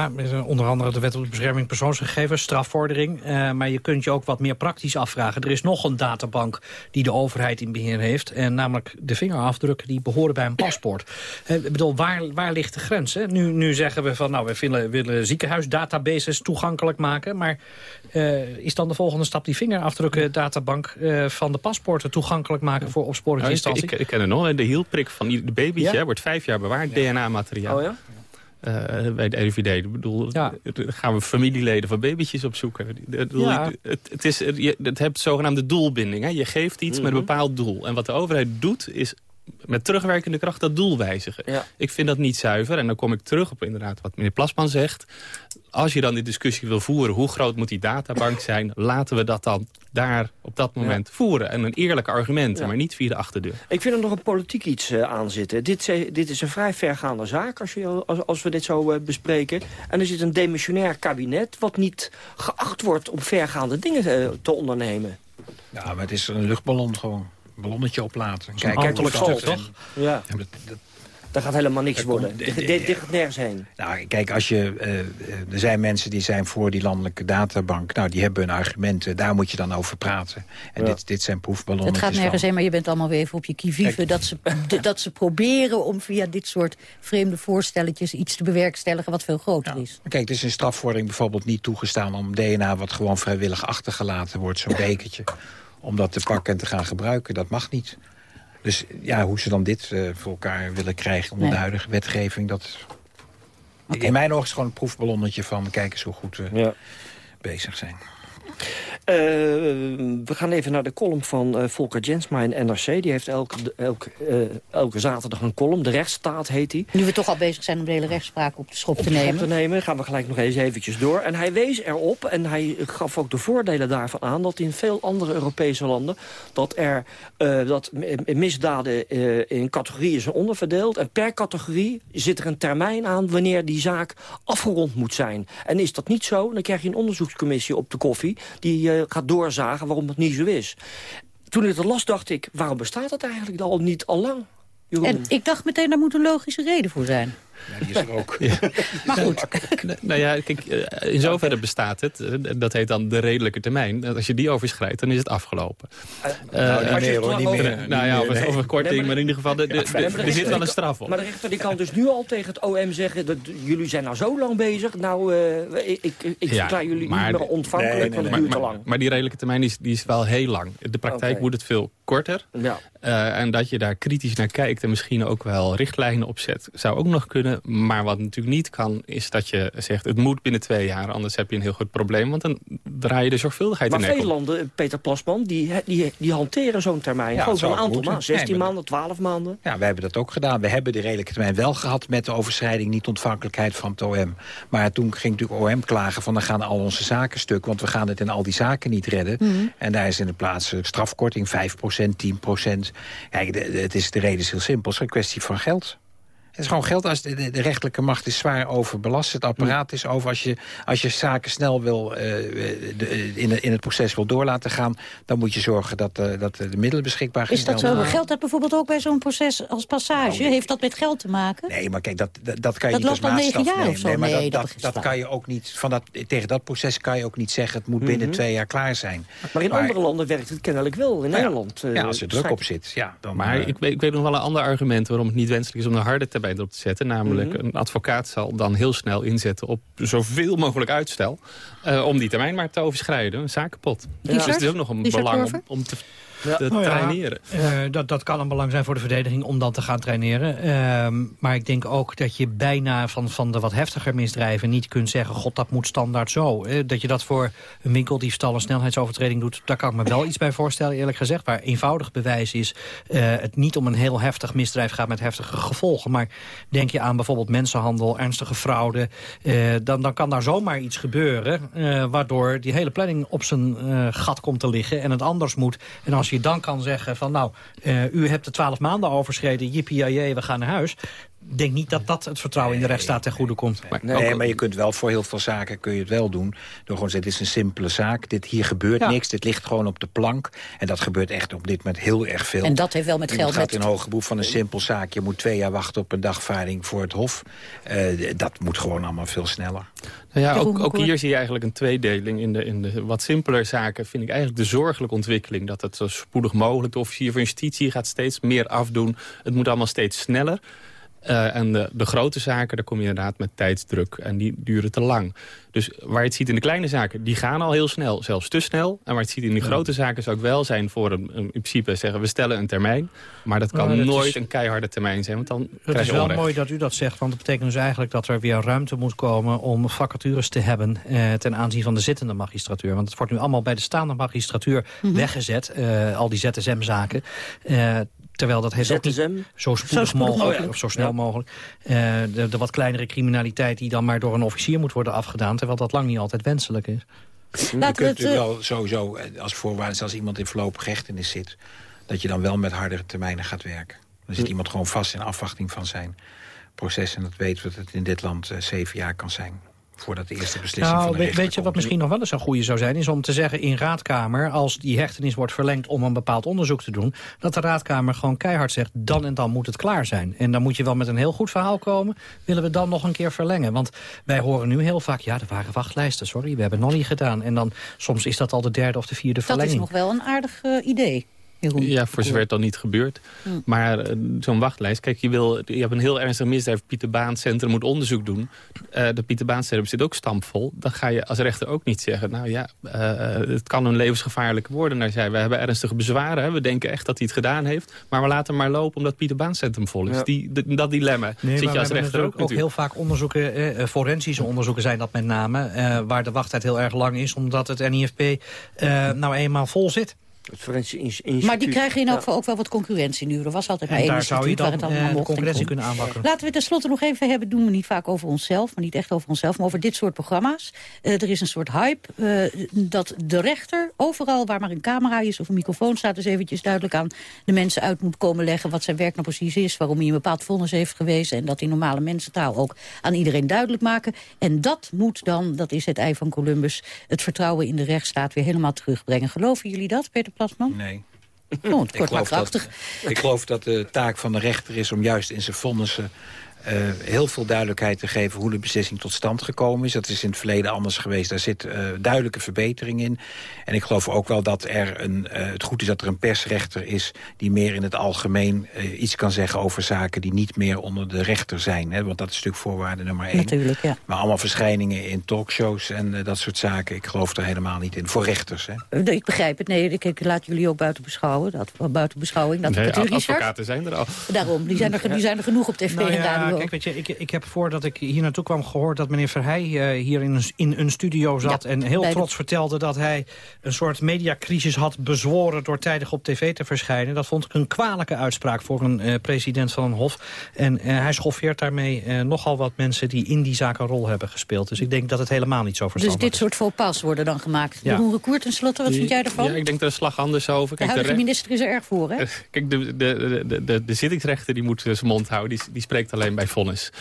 onder andere de wet op de bescherming persoonsgegevens, strafvordering. Uh, maar je kunt je ook wat meer praktisch afvragen. Er is nog een databank die de overheid in beheer heeft. En namelijk de vingerafdrukken die behoren bij een paspoort. Uh, ik bedoel, waar, waar ligt de grens? Hè? Nu, nu zeggen we van, nou, we willen, willen ziekenhuisdatabases toegankelijk maken. Maar uh, is dan de volgende stap die vingerafdrukken databank van de paspoorten toegankelijk maken voor opsporingsinstanties? ik, ik, ken het nog, de hielprik van de babytje ja? wordt vijf jaar bewaard, DNA-materiaal. Oh ja? Uh, bij de RIVD. Ik bedoel, ja. gaan we familieleden van babytjes opzoeken. Ja. Het, het, is, je, het hebt zogenaamde doelbinding. Hè? Je geeft iets met een mhm. bepaald doel. En wat de overheid doet, is met terugwerkende kracht dat doel wijzigen. Ik vind dat niet zuiver. En dan kom ik terug op inderdaad wat meneer Plasman zegt. Als je dan die discussie wil voeren, hoe groot moet die databank zijn... laten we dat dan daar op dat moment voeren. En een eerlijke argument, maar niet via de achterdeur. Ik vind er nog een politiek iets uh, aan zitten. Dit, dit, is een vrij vergaande zaak als, je, als, als we dit zo uh, bespreken. En er zit een demissionair kabinet... wat niet geacht wordt om vergaande dingen uh, te ondernemen. Ja, maar het is een luchtballon gewoon ballonnetje oplaten. Kijk, kijk stuk, toch? Ja. ja dat, dat, gaat helemaal niks worden. Dit, dit, gaat nergens heen. Nou, kijk, als je, uh, er zijn mensen die zijn voor die landelijke databank. Nou, die hebben hun argumenten. Daar moet je dan over praten. En dit, dit zijn proefballonnetjes. Het gaat nergens heen, maar je bent allemaal weer even op je kivive. Dat ze, dat ze proberen om via dit soort vreemde voorstelletjes... iets te bewerkstelligen wat veel groter is. Kijk, het is in strafvordering bijvoorbeeld niet toegestaan... om DNA wat gewoon vrijwillig achtergelaten wordt, zo'n bekertje om dat te pakken en te gaan gebruiken. Dat mag niet. Dus ja, hoe ze dan dit uh, voor elkaar willen krijgen onder de huidige wetgeving... dat in mijn ogen is gewoon een proefballonnetje van... kijken eens hoe goed we ja. bezig zijn. Uh, we gaan even naar de column van uh, Volker Jensma in NRC. Die heeft elke, elke, uh, elke zaterdag een column. De rechtsstaat heet die. Nu we toch al bezig zijn om de hele rechtspraak op de schop op te nemen. te nemen, gaan we gelijk nog eens eventjes door. En hij wees erop, en hij gaf ook de voordelen daarvan aan... dat in veel andere Europese landen... dat, er, dat misdaden in categorieën zijn onderverdeeld. En per categorie zit er een termijn aan... wanneer die zaak afgerond moet zijn. En is dat niet zo, dan krijg je een onderzoekscommissie op de koffie... die uh, gaat doorzagen waarom het niet zo is. Toen ik het las, dacht ik, waarom bestaat dat eigenlijk al niet al lang? En ik dacht meteen, daar moet een logische reden voor zijn. Ja, die is er ook. Maar goed. nou ja, kijk, eh, in zoverre bestaat het. eh, Dat heet dan de redelijke termijn. Als je die overschrijdt, dan is het afgelopen. Uh, nou, Uh, nee, hoor, niet meer. Nou ja, over, over korting, Nee, maar- maar in ieder geval, de, de, Ja, de- maar de er zit wel een straf op. Maar de rechter die kan dus nu al tegen het OM zeggen... dat jullie zijn nou zo lang bezig. Nou, eh, ik, ik, ik Ja, verklaar jullie maar- niet meer ontvankelijk, Nee, nee, want het maar, duurt te lang. maar die redelijke termijn is, die is wel heel lang. De praktijk Oké. moet het veel korter. Ja. Uh, en dat je daar kritisch naar kijkt en misschien ook wel richtlijnen opzet... zou ook nog kunnen. Maar wat natuurlijk niet kan, is dat je zegt... het moet binnen twee jaar, anders heb je een heel groot probleem. Want dan draai je de zorgvuldigheid Maar in nek veel landen, Peter Plasman, die, die, die hanteren zo'n termijn. Ja, Gewoon ook aantal maanden. 16 Nee, maar- maanden, 12 maanden. Ja, we hebben dat ook gedaan. We hebben de redelijke termijn wel gehad met de overschrijding... niet ontvankelijkheid van het OM. Maar toen ging natuurlijk OM klagen van... dan gaan al onze zaken stuk, want we gaan het in al die zaken niet redden. En daar is in de plaats eh, strafkorting 5% 10 Kijk, de, de- het is, de reden is heel simpel. Het is een kwestie van geld. Het is gewoon geld. Als de, de, de rechterlijke macht is zwaar overbelast. Het apparaat is over. Als je, als je zaken snel wil, eh, de, in, in het proces wil door laten gaan... dan moet je zorgen dat, eh, dat de middelen beschikbaar Is dat zo? Geldt dat bijvoorbeeld ook bij zo'n proces als passage? Heeft dat met geld te maken? Nee, maar kijk, dat, dat, dat kan je Dat niet als loopt al negen maatstaf jaar nemen. of zo. Nee, maar Nee, dat, dat dat, kan je ook niet, van dat, tegen dat proces kan je ook niet zeggen... het moet binnen twee jaar klaar zijn. Maar in Maar- andere landen werkt het kennelijk wel. In Ja. Nederland. eh, Ja, als er druk op zit, ja. Dan, Maar eh, ik, weet, ik weet nog wel een ander argument waarom het niet wenselijk is om een harde termijn erop te zetten. Namelijk, een advocaat zal dan heel snel inzetten op zoveel mogelijk uitstel. eh, om die termijn maar te overschrijden. Een zaak kapot. Dus het is ook nog een Richard belang om te, Ja. te ja, traineren. eh, dat, dat kan een belang zijn voor de verdediging om dan te gaan traineren. Ehm, maar ik denk ook dat je bijna van, van de wat heftiger misdrijven niet kunt zeggen... god, dat moet standaard zo. Eh, dat je dat voor een winkeldiefstal, een snelheidsovertreding doet... daar kan ik me wel iets bij voorstellen, eerlijk gezegd. Waar eenvoudig bewijs is, eh, het niet om een heel heftig misdrijf gaat met heftige gevolgen. Maar denk je aan bijvoorbeeld mensenhandel, ernstige fraude... dan, dan kan daar zomaar iets gebeuren... waardoor die hele planning op zijn gat komt te liggen en het anders moet. En als je dan kan zeggen van nou, eh, u hebt de twaalf maanden overschreden... jippie we gaan naar huis... Ik denk niet dat dat het vertrouwen in de rechtsstaat ten goede komt. Maar Nee, ook- maar je kunt wel voor heel veel zaken kun je het wel doen. Door gewoon te zeggen, dit is een simpele zaak. Dit, hier gebeurt Ja. niks. Dit ligt gewoon op de plank. En dat gebeurt echt op dit moment heel erg veel. En dat heeft wel met geld... gaat Met... in hoger beroep van een simpel zaak. Je moet twee jaar wachten op een dagvaarding voor het hof. Eh, dat moet gewoon allemaal veel sneller. Nou ja, ook, ook hier zie je eigenlijk een tweedeling. In de, in de wat simpeler zaken vind ik eigenlijk de zorgelijke ontwikkeling. Dat het zo spoedig mogelijk, de officier van justitie gaat steeds meer afdoen. Het moet allemaal steeds sneller. Eh, en de, de grote zaken, daar kom je inderdaad met tijdsdruk. En die duren te lang. Dus waar je het ziet in de kleine zaken, die gaan al heel snel. Zelfs te snel. En waar je het ziet in die grote zaken zou ik wel zijn voor een, een- in principe zeggen... we stellen een termijn. Maar dat kan dat nooit is- een keiharde termijn zijn. Want dan Het krijg is wel onrecht. mooi dat u dat zegt, want dat betekent dus eigenlijk dat er weer ruimte moet komen om vacatures te hebben eh, ten aanzien van de zittende magistratuur. Want het wordt nu allemaal bij de staande magistratuur weggezet, eh, al die ZSM-zaken. Eh, terwijl dat heeft ook niet zo spoedig, spoedig mogelijk, mogelijk. of zo snel Ja. mogelijk. Eh, de, de wat kleinere criminaliteit die dan maar door een officier moet worden afgedaan, terwijl dat lang niet altijd wenselijk is. je Laten we kunt het... natuurlijk eh, wel sowieso eh, als voorwaarde, als iemand in voorlopige hechtenis zit... dat je dan wel met hardere termijnen gaat werken. Dan zit iemand gewoon vast in afwachting van zijn proces. En dat weten we dat het in dit land zeven jaar kan zijn. Voordat de eerste beslissing van Nou, de weet, rechter weet je wat misschien nog wel eens een goede zou zijn... is om te zeggen in raadkamer, als die hechtenis wordt verlengd... om een bepaald onderzoek te doen... dat de raadkamer gewoon keihard zegt... dan en dan moet het klaar zijn. En dan moet je wel met een heel goed verhaal komen... willen we dan nog een keer verlengen. Want wij horen nu heel vaak... ja, er waren wachtlijsten, sorry, we hebben het nog niet gedaan. En dan soms is dat al de derde of de vierde Dat is verlenging. nog wel een aardig eh, idee. Jeroen. Ja, voor zover het dan niet gebeurt. Maar eh, zo'n wachtlijst, kijk, je, wil, je hebt een heel ernstig misdrijf. Pieter Baan Centrum moet onderzoek doen. Eh, de Pieter Baan Centrum zit ook stampvol. Dan ga je als rechter ook niet zeggen, nou ja, eh, het kan een levensgevaarlijk worden. Daar zei, we hebben ernstige bezwaren. Hè. We denken echt dat hij het gedaan heeft. Maar we laten hem maar lopen omdat Pieter Baan Centrum vol is. Ja. Die, dat dilemma Nee, zit je als rechter ook natuurlijk ook heel vaak onderzoeken, eh, forensische onderzoeken zijn dat met name, eh, waar de wachttijd heel erg lang is, omdat het NIFP eh, nou eenmaal vol zit. Het Forensisch Instituut. Maar die krijgen in elk Ja. geval ook wel wat concurrentie nu. Er was altijd maar En één daar zou je instituut waar dan het allemaal eh, mocht en concurrentie kon. kunnen aanwakkeren. Laten we tenslotte nog even hebben, doen we niet vaak over onszelf... maar niet echt over onszelf, maar over dit soort programma's. Eh, er is een soort hype eh, dat de rechter overal waar maar een camera is... of een microfoon staat, dus eventjes duidelijk aan de mensen uit moet komen leggen... wat zijn werk nou precies is, waarom hij een bepaald vonnis heeft gewezen... en dat die normale mensentaal ook aan iedereen duidelijk maken. En dat moet dan, dat is het ei van Columbus... het vertrouwen in de rechtsstaat weer helemaal terugbrengen. Geloven jullie dat, Peter Plasman? Nee. Oh, het Ik kort maar geloof, dat, krachtig. ik geloof dat de taak van de rechter is om juist in zijn vonnissen... uh, heel veel duidelijkheid te geven hoe de beslissing tot stand gekomen is. Dat is in het verleden anders geweest. Daar zit uh, duidelijke verbetering in. En ik geloof ook wel dat er een, uh, het goed is dat er een persrechter is... die meer in het algemeen iets kan zeggen over zaken... die niet meer onder de rechter zijn. Hè? Want dat is natuurlijk voorwaarde nummer één. Natuurlijk, ja. Maar allemaal verschijningen in talkshows en dat soort zaken... ik geloof er helemaal niet in. Voor rechters, hè? Ik begrijp het. Nee, ik, ik laat jullie ook buiten beschouwen. Dat, buiten beschouwing. Dat nee, advocaten zijn er al. Daarom, die zijn er, die zijn er genoeg op tv nou en kijk, weet je, ik, ik heb voordat ik hier naartoe kwam gehoord... dat meneer Verheij uh, hier in een, in een studio zat... en heel trots vertelde dat hij een soort mediacrisis had bezworen... door tijdig op tv te verschijnen. Dat vond ik een kwalijke uitspraak voor een uh, president van een hof. En uh, hij schoffeert daarmee nogal wat mensen... die in die zaak een rol hebben gespeeld. Dus ik denk dat het helemaal niet zo verstandig is. Dus dit soort faux pas worden dan gemaakt. Ja. Jeroen Recour tenslotte, wat vind jij ervan? Ja, ik denk er een slag anders over. Kijk, de huidige de minister is er erg voor, hè? Kijk, de, de, de, de, de zittingsrechter die moet zijn mond houden. Die, die spreekt alleen bij vonnis.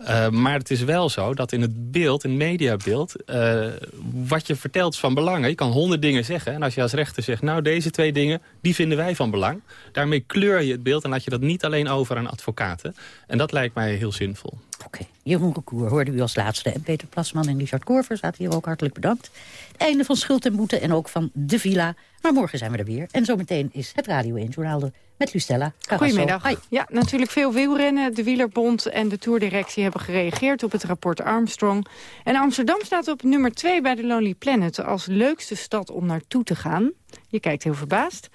Uh, maar het is wel zo dat in het beeld, in het mediabeeld... Uh, wat je vertelt van belang. Je kan honderd dingen zeggen. En als je als rechter zegt, nou deze twee dingen, die vinden wij van belang. Daarmee kleur je het beeld en laat je dat niet alleen over aan advocaten. En dat lijkt mij heel zinvol. Oké, okay. Jeroen Recour hoorde u als laatste. En Peter Plasman en Richard Korver zaten hier ook hartelijk bedankt. Het einde van Schuld en Boete en ook van De Villa. Maar morgen zijn we er weer. En zometeen is het Radio 1 Journaal met Lucella. Goedemiddag. Ja, natuurlijk veel wielrennen. De Wielerbond en de Tourdirectie hebben gereageerd op het rapport Armstrong. En Amsterdam staat op nummer 2 bij de Lonely Planet... als leukste stad om naartoe te gaan. Je kijkt heel verbaasd.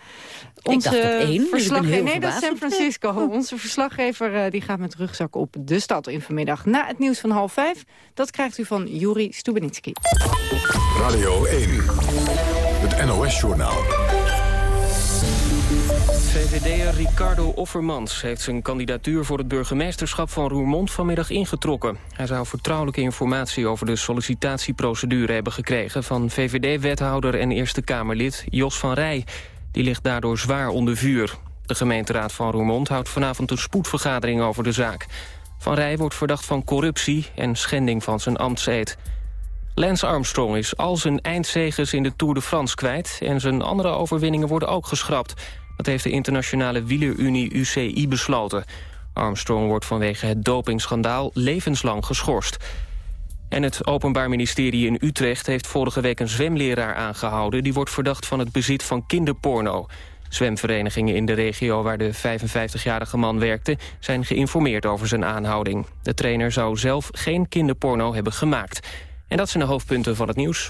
Onze ik dacht één, verslaggever, Nee, dat is San Francisco. Onze verslaggever uh, die gaat met rugzak op de stad in vanmiddag. Na het nieuws van half vijf. Dat krijgt u van Juri Stubenitski. Radio 1, het NOS-journaal. VVD'er Ricardo Offermans heeft zijn kandidatuur voor het burgemeesterschap van Roermond vanmiddag ingetrokken. Hij zou vertrouwelijke informatie over de sollicitatieprocedure hebben gekregen van VVD-wethouder en Eerste Kamerlid Jos van Rij. Die ligt daardoor zwaar onder vuur. De gemeenteraad van Roermond houdt vanavond een spoedvergadering over de zaak. Van Rij wordt verdacht van corruptie en schending van zijn ambtseed. Lance Armstrong is al zijn eindzegers in de Tour de France kwijt... en zijn andere overwinningen worden ook geschrapt. Heeft de internationale wielerunie UCI besloten. Armstrong wordt vanwege het dopingschandaal levenslang geschorst. En het Openbaar Ministerie in Utrecht heeft vorige week een zwemleraar aangehouden... die wordt verdacht van het bezit van kinderporno. Zwemverenigingen in de regio waar de 55-jarige man werkte... zijn geïnformeerd over zijn aanhouding. De trainer zou zelf geen kinderporno hebben gemaakt. En dat zijn de hoofdpunten van het nieuws.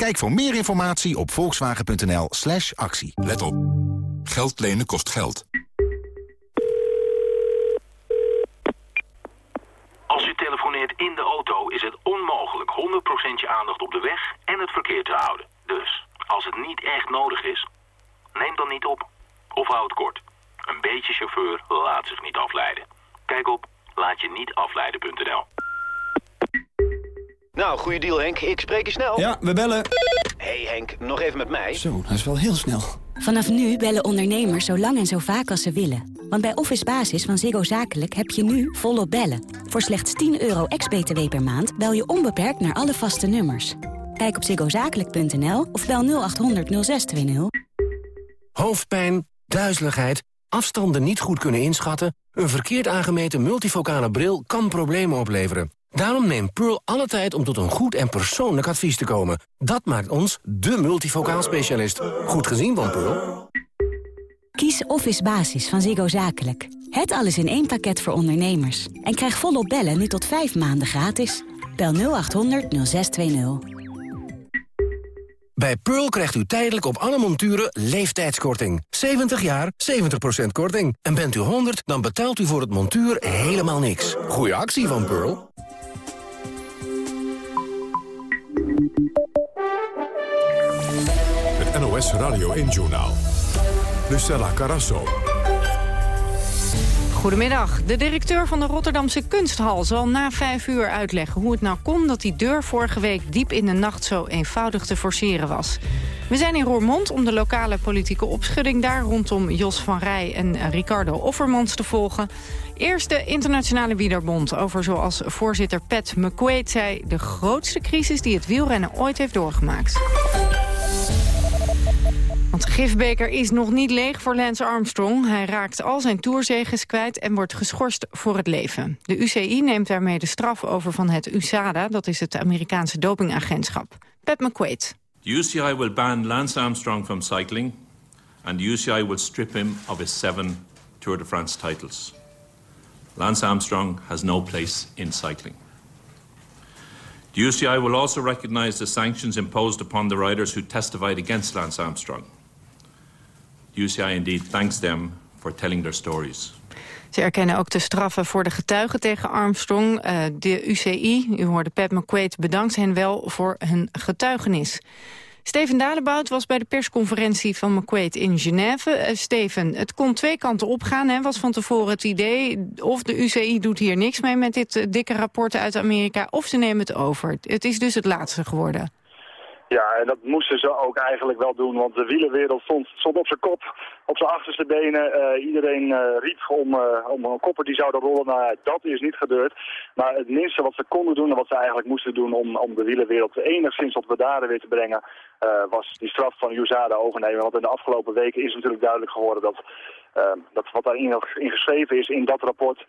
Kijk voor meer informatie op volkswagen.nl slash actie. Let op. Geld lenen kost geld. Als u telefoneert in de auto is het onmogelijk 100% je aandacht op de weg en het verkeer te houden. Dus, als het niet echt nodig is, neem dan niet op. Of houd het kort. Een beetje chauffeur laat zich niet afleiden. Kijk op laatje-niet-afleiden.nl. Nou, goede deal Henk. Ik spreek je snel. Ja, we bellen. hey Henk, nog even met mij. Zo, dat is wel heel snel. Vanaf nu bellen ondernemers zo lang en zo vaak als ze willen. Want bij Office Basis van Ziggo Zakelijk heb je nu volop bellen. Voor slechts 10 euro ex-BTW per maand bel je onbeperkt naar alle vaste nummers. Kijk op ziggozakelijk.nl of bel 0800 0620. Hoofdpijn, duizeligheid, afstanden niet goed kunnen inschatten... een verkeerd aangemeten multifocale bril kan problemen opleveren. Daarom neemt Pearl alle tijd om tot een goed en persoonlijk advies te komen. Dat maakt ons de multifocaal specialist. Goed gezien van Pearl. Kies Office Basis van Ziggo Zakelijk. Het alles in één pakket voor ondernemers. En krijg volop bellen nu tot vijf maanden gratis. Bel 0800 0620. Bij Pearl krijgt u tijdelijk op alle monturen leeftijdskorting. 70 jaar, 70% korting. En bent u 100, dan betaalt u voor het montuur helemaal niks. Goeie actie van Pearl. Radio 1-journaal. Lucella Carasso. Goedemiddag. De directeur van de Rotterdamse Kunsthal zal na vijf uur uitleggen hoe het nou kon dat die deur vorige week diep in de nacht zo eenvoudig te forceren was. We zijn in Roermond om de lokale politieke opschudding daar rondom Jos van Rij en Ricardo Offermans te volgen. Eerst de internationale wielerbond over zoals voorzitter Pat McQuaid zei de grootste crisis die het wielrennen ooit heeft doorgemaakt. Gifbeker is nog niet leeg voor Lance Armstrong. Hij raakt al zijn toerzeges kwijt en wordt geschorst voor het leven. De UCI neemt daarmee de straf over van het USADA... dat is het Amerikaanse dopingagentschap. Pat McQuaid. The UCI will ban Lance Armstrong from cycling... and the UCI will strip him of his seven Tour de France titles. Lance Armstrong has no place in cycling. The UCI will also recognize the sanctions imposed upon the riders who testified against Lance Armstrong. UCI indeed thanks them for telling their stories. Ze erkennen ook de straffen voor de getuigen tegen Armstrong. Uh, de UCI, u hoorde Pat McQuaid, bedankt hen wel voor hun getuigenis. Steven Dalebout was bij de persconferentie van McQuaid in Genève. Uh, Steven, het kon twee kanten opgaan. Hè? Was van tevoren het idee of de UCI doet hier niks mee met dit uh, dikke rapport uit Amerika... of ze nemen het over. Het is dus het laatste geworden. Ja, en dat moesten ze ook eigenlijk wel doen, want de wielenwereld stond, stond op zijn kop, op zijn achterste benen. Uh, iedereen uh, riep om, uh, om een kopper die zouden rollen. Nou, dat is niet gebeurd. Maar het minste wat ze konden doen en wat ze eigenlijk moesten doen om, om de wielenwereld enigszins tot bedaren weer te brengen, was die straf van USADA overnemen. Want in de afgelopen weken is natuurlijk duidelijk geworden dat, dat wat daarin geschreven is in dat rapport,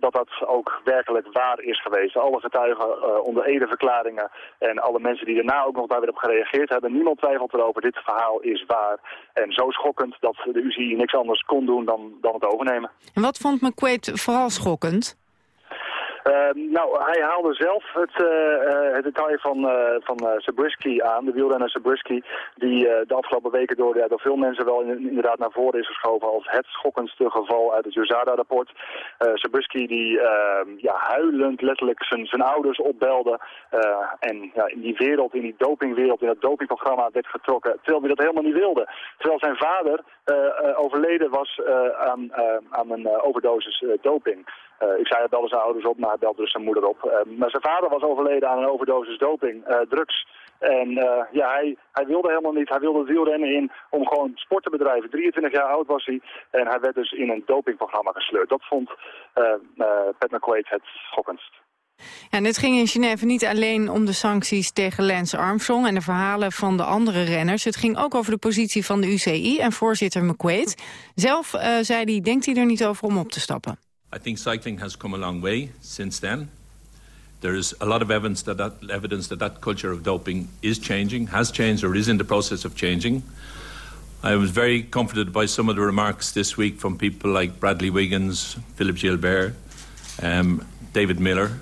dat dat ook werkelijk waar is geweest. Alle getuigen uh, onder edeverklaringen en alle mensen die daarna ook nog daar weer op gereageerd hebben. Niemand twijfelt erover, dit verhaal is waar. En zo schokkend dat de UCI niks anders kon doen dan, dan het overnemen. En wat vond McQuaid vooral schokkend? Uh, nou, hij haalde zelf het, uh, het detail van, uh, van Sabrisky aan, de wielrenner Sabrisky, die de afgelopen weken door, ja, door veel mensen wel in, inderdaad naar voren is geschoven als het schokkendste geval uit het USADA-rapport. Sabrisky die ehm, ja, huilend letterlijk zijn, zijn ouders opbelde en ja, in die wereld, in die dopingwereld, in het dopingprogramma werd getrokken, terwijl hij dat helemaal niet wilde. Terwijl zijn vader overleden was aan, aan een overdosis doping. Ik zei het belde zijn ouders op, maar hij belde dus zijn moeder op. Uh, maar zijn vader was overleden aan een overdosis doping, uh, drugs. En ja, hij, hij wilde helemaal niet. Hij wilde wielrennen in om gewoon sport te bedrijven. 23 jaar oud was hij. En hij werd dus in een dopingprogramma gesleurd. Dat vond Pat McQuaid het schokkendst. Ja, en het ging in Genève niet alleen om de sancties tegen Lance Armstrong... en de verhalen van de andere renners. Het ging ook over de positie van de UCI en voorzitter McQuaid. Zelf zei hij, denkt hij er niet over om op te stappen. I think cycling has come a long way since then. There is a lot of evidence that that, evidence that that culture of doping is changing, has changed, or is in the process of changing. I was very comforted by some of the remarks this week from people like Bradley Wiggins, Philip Gilbert, um, David Miller,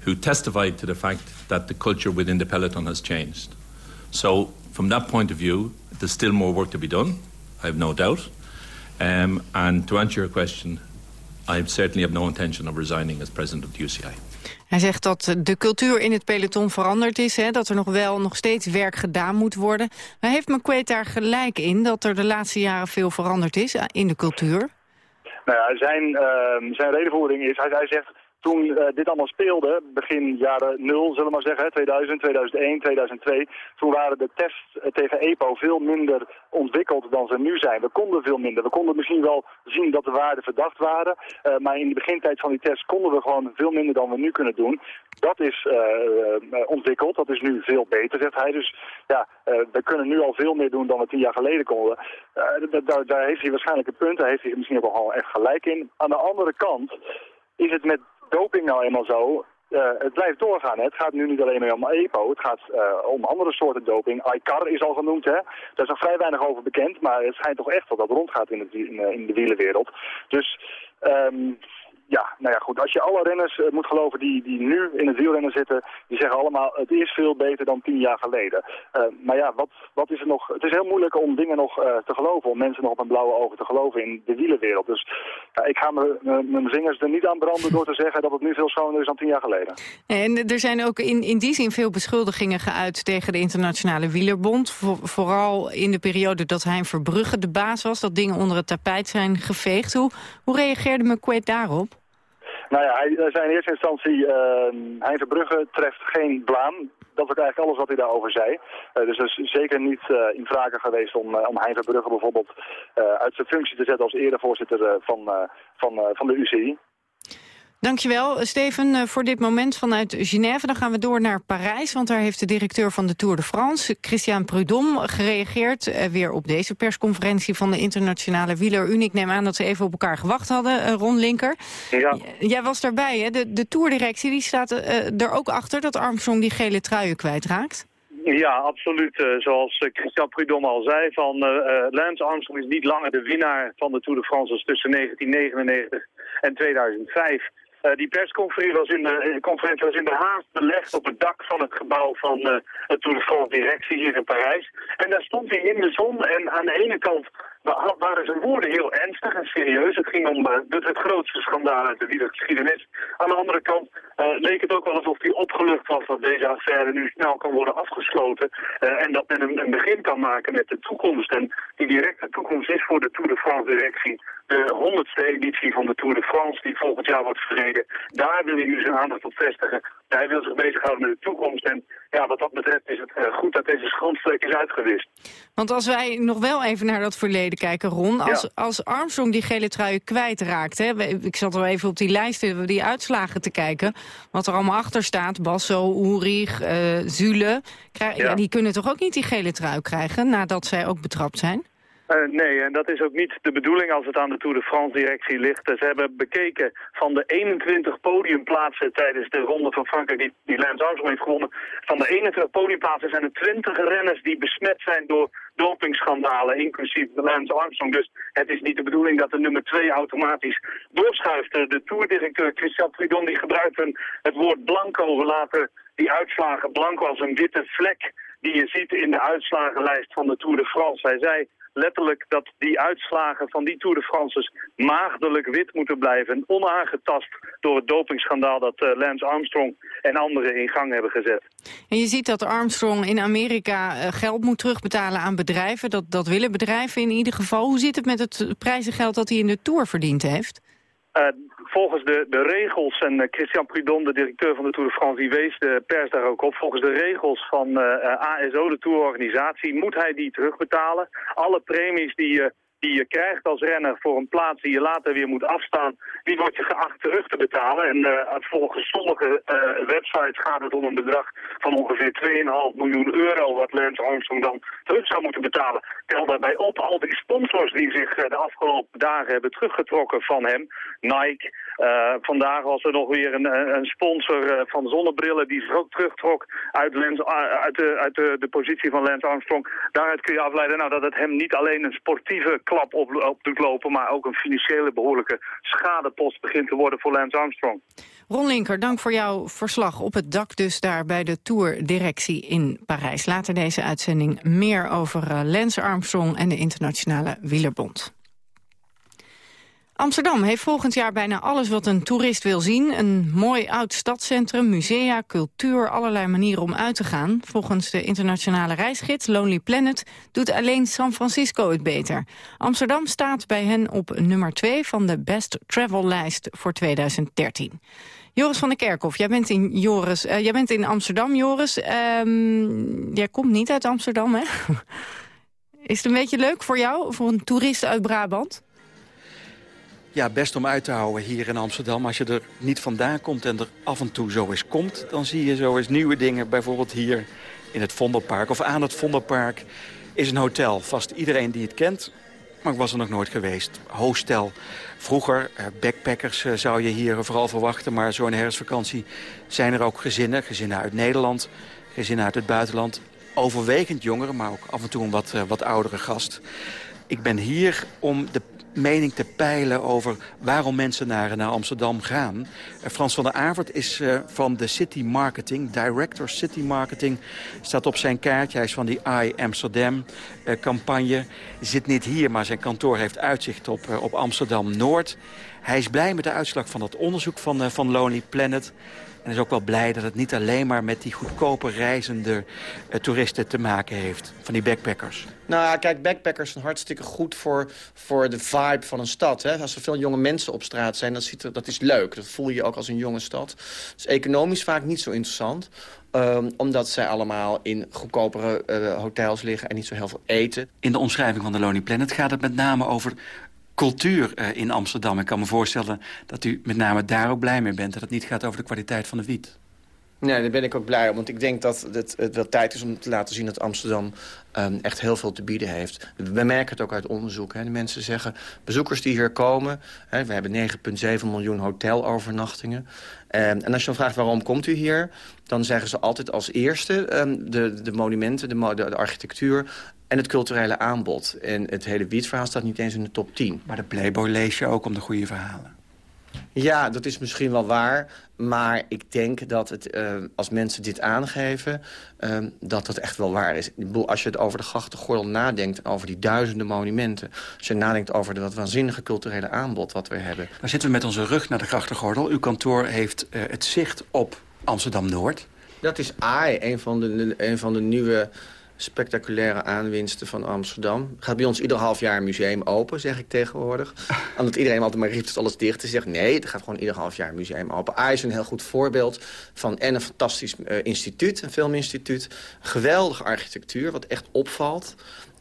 who testified to the fact that the culture within the peloton has changed. So, from that point of view, there's still more work to be done, I have no doubt. Um, and to answer your question, I certainly have no intention of resigning as president of the UCI. Hij zegt dat de cultuur in het peloton veranderd is. Hè, dat er nog wel nog steeds werk gedaan moet worden. Maar heeft McQuaid daar gelijk in dat er de laatste jaren veel veranderd is in de cultuur? Nou ja, zijn, uh, zijn redenvoering is, hij, hij zegt toen uh, dit allemaal speelde, begin jaren 0, zullen we maar zeggen, 2000, 2001, 2002, toen waren de tests uh, tegen EPO veel minder ontwikkeld dan ze nu zijn. We konden veel minder. We konden misschien wel zien dat de waarden verdacht waren, uh, maar in de begintijd van die test konden we gewoon veel minder dan we nu kunnen doen. Dat is ontwikkeld, dat is nu veel beter, zegt hij. Dus ja, we kunnen nu al veel meer doen dan we tien jaar geleden konden. daar, daar heeft hij waarschijnlijk een punt, daar heeft hij misschien ook al echt gelijk in. Aan de andere kant is het met doping nou eenmaal zo. Uh, het blijft doorgaan. Hè. Het gaat nu niet alleen meer om EPO, het gaat uh, om andere soorten doping. ICAR is al genoemd, hè. daar is nog vrij weinig over bekend, maar het schijnt toch echt dat dat rondgaat in, het, in, in de wielenwereld. Dus um, ja, nou ja, goed. Als je alle renners uh, moet geloven die, die nu in het wielrennen zitten, die zeggen allemaal het is veel beter dan tien jaar geleden. Uh, maar ja, wat, wat is er nog? Het is heel moeilijk om dingen nog uh, te geloven, om mensen nog op hun blauwe ogen te geloven in de wielenwereld. Dus ik ga mijn vingers er niet aan branden door te zeggen dat het nu veel schoner is dan tien jaar geleden. En er zijn ook in, in die zin veel beschuldigingen geuit tegen de Internationale Wielerbond. Voor, vooral in de periode dat Hein Verbrugge de baas was, dat dingen onder het tapijt zijn geveegd. Hoe, hoe reageerde McQuaid daarop? Nou ja, hij zei in eerste instantie, uh, Verbrugge treft geen blaam. Dat is eigenlijk alles wat hij daarover zei. Uh, dus dat is zeker niet uh, in vragen geweest om, uh, om Verbrugge bijvoorbeeld uit zijn functie te zetten als erevoorzitter van, van, van de UCI. Dankjewel, Steven, voor dit moment vanuit Genève. Dan gaan we door naar Parijs, want daar heeft de directeur van de Tour de France... Christian Prudhomme gereageerd eh, weer op deze persconferentie... van de Internationale Wielerunie. Ik neem aan dat ze even op elkaar gewacht hadden, eh, Ron Linker. Ja. Jij was daarbij, hè? De, de Tourdirectie die staat er ook achter... dat Armstrong die gele truien kwijtraakt? Ja, absoluut. Uh, zoals uh, Christian Prudhomme al zei, van uh, Lance Armstrong is niet langer de winnaar van de Tour de France als tussen 1999 en 2005. Uh, die persconferentie was, in de, conferentie was in de haast belegd op het dak van het gebouw van uh, de Tour de France directie hier in Parijs. En daar stond hij in de zon en aan de ene kant waren zijn woorden heel ernstig en serieus. Het ging om het, grootste schandaal uit de wielergeschiedenis. Aan de andere kant leek het ook wel alsof hij opgelucht was dat deze affaire nu snel kan worden afgesloten. En dat men een, een, begin kan maken met de toekomst. En die directe toekomst is voor de Tour de France directie de honderdste editie van de Tour de France die volgend jaar wordt verreden. Daar wil hij nu zijn aandacht op vestigen. Hij wil zich bezighouden met de toekomst. En ja, wat dat betreft is het goed dat deze schandstreek is uitgewist. Want als wij nog wel even naar dat verleden kijken, Ron. Als, ja. als Armstrong die gele trui kwijtraakt... Hè, ik zat al even op die lijsten, die uitslagen te kijken... wat er allemaal achter staat, Basso, Ulrich, uh, Zule... Ja. die kunnen toch ook niet die gele trui krijgen... nadat zij ook betrapt zijn? Uh, nee, en dat is ook niet de bedoeling als het aan de Tour de France-directie ligt. Ze hebben bekeken van de 21 podiumplaatsen tijdens de ronde van Frankrijk die, Lance Armstrong heeft gewonnen. Van de 21 podiumplaatsen zijn er 20 renners die besmet zijn door dopingschandalen, inclusief Lance Armstrong. Dus het is niet de bedoeling dat de nummer 2 automatisch doorschuift. De toerdirecteur Christian Prudhomme die gebruikt het woord blanco. We laten die uitslagen blanco als een witte vlek die je ziet in de uitslagenlijst van de Tour de France. Hij zei letterlijk dat die uitslagen van die Tour de France maagdelijk wit moeten blijven. Onaangetast door het dopingschandaal dat uh, Lance Armstrong en anderen in gang hebben gezet. En je ziet dat Armstrong in Amerika uh, geld moet terugbetalen aan bedrijven. Dat, dat willen bedrijven in ieder geval. Hoe zit het met het prijzengeld dat hij in de Tour verdiend heeft? Uh, volgens de, de regels, en uh, Christian Prudhomme, de directeur van de Tour de France, die wees de pers daar ook op. Volgens de regels van uh, ASO, de tourorganisatie, moet hij die terugbetalen. Alle premies die die je krijgt als renner voor een plaats die je later weer moet afstaan, die wordt je geacht terug te betalen. En uh, volgens sommige uh, websites gaat het om een bedrag van ongeveer 2,5 miljoen euro wat Lance Armstrong dan terug zou moeten betalen. Tel daarbij op al die sponsors die zich uh, de afgelopen dagen hebben teruggetrokken van hem. Nike, uh, vandaag was er nog weer een, een sponsor uh, van zonnebrillen die zich ook terugtrok uit, uit, de, uit de, de, positie van Lance Armstrong. Daaruit kun je afleiden nou, dat het hem niet alleen een sportieve klap op, op doet lopen, maar ook een financiële behoorlijke schadepost begint te worden voor Lance Armstrong. Ron Linker, dank voor jouw verslag op het dak dus daar bij de Tour-directie in Parijs. Later deze uitzending meer over Lance Armstrong en de Internationale Wielerbond. Amsterdam heeft volgend jaar bijna alles wat een toerist wil zien. Een mooi oud stadscentrum, musea, cultuur, allerlei manieren om uit te gaan. Volgens de internationale reisgids Lonely Planet doet alleen San Francisco het beter. Amsterdam staat bij hen op nummer 2 van de Best Travel lijst voor 2013. Joris van der Kerkhof, jij bent in, Joris, uh, jij bent in Amsterdam, Joris. Um, jij komt niet uit Amsterdam, hè? Is het een beetje leuk voor jou, voor een toerist uit Brabant? Ja, best om uit te houden hier in Amsterdam. Als je er niet vandaan komt en er af en toe zo eens komt... dan zie je zo eens nieuwe dingen. Bijvoorbeeld hier in het Vondelpark of aan het Vondelpark is een hotel. Vast iedereen die het kent, maar ik was er nog nooit geweest. Hostel. Vroeger, eh, backpackers eh, zou je hier vooral verwachten... maar zo'n herfstvakantie zijn er ook gezinnen. Gezinnen uit Nederland, gezinnen uit het buitenland. Overwegend jongeren, maar ook af en toe een wat, uh, wat oudere gast. Ik ben hier om de mening te peilen over waarom mensen naar, naar Amsterdam gaan. Eh, Frans van der Avert is eh, van de City Marketing, Director City Marketing. Staat op zijn kaartje, hij is van die I Amsterdam eh, campagne. Zit niet hier, maar zijn kantoor heeft uitzicht op, op Amsterdam-Noord. Hij is blij met de uitslag van dat onderzoek van, van Lonely Planet. En is ook wel blij dat het niet alleen maar met die goedkope reizende uh, toeristen te maken heeft. Van die backpackers. Nou ja, kijk, backpackers zijn hartstikke goed voor, voor de vibe van een stad. Hè? Als er veel jonge mensen op straat zijn, dat, ziet er, dat is leuk. Dat voel je ook als een jonge stad. Dus economisch vaak niet zo interessant. Um, omdat zij allemaal in goedkopere uh, hotels liggen en niet zo heel veel eten. In de omschrijving van de Lonely Planet gaat het met name over cultuur uh, in Amsterdam. Ik kan me voorstellen dat u met name daar ook blij mee bent. Dat het niet gaat over de kwaliteit van de wiet. Nee, daar ben ik ook blij om. Want ik denk dat het, het wel tijd is om te laten zien dat Amsterdam um, echt heel veel te bieden heeft. We merken het ook uit onderzoek. Hè. De mensen zeggen, bezoekers die hier komen... Hè, we hebben 9,7 miljoen hotelovernachtingen. Um, en als je dan vraagt waarom komt u hier... dan zeggen ze altijd als eerste um, de, de monumenten, de, de, de architectuur en het culturele aanbod. En het hele wietverhaal staat niet eens in de top 10. Maar de Playboy lees je ook om de goede verhalen. Ja, dat is misschien wel waar. Maar ik denk dat het, uh, als mensen dit aangeven, uh, dat dat echt wel waar is. Ik bedoel, als je het over de grachtengordel nadenkt, over die duizenden monumenten... als je nadenkt over dat waanzinnige culturele aanbod wat we hebben... Dan zitten we met onze rug naar de grachtengordel. Uw kantoor heeft uh, het zicht op Amsterdam-Noord. Dat is AI, een van de, een van de nieuwe spectaculaire aanwinsten van Amsterdam. Gaat bij ons ieder half jaar een museum open, zeg ik tegenwoordig. Omdat iedereen altijd maar riep dat alles dicht is. Zegt nee, er gaat gewoon ieder half jaar een museum open. AI is een heel goed voorbeeld van en een fantastisch uh, instituut, een filminstituut. Geweldige architectuur, wat echt opvalt.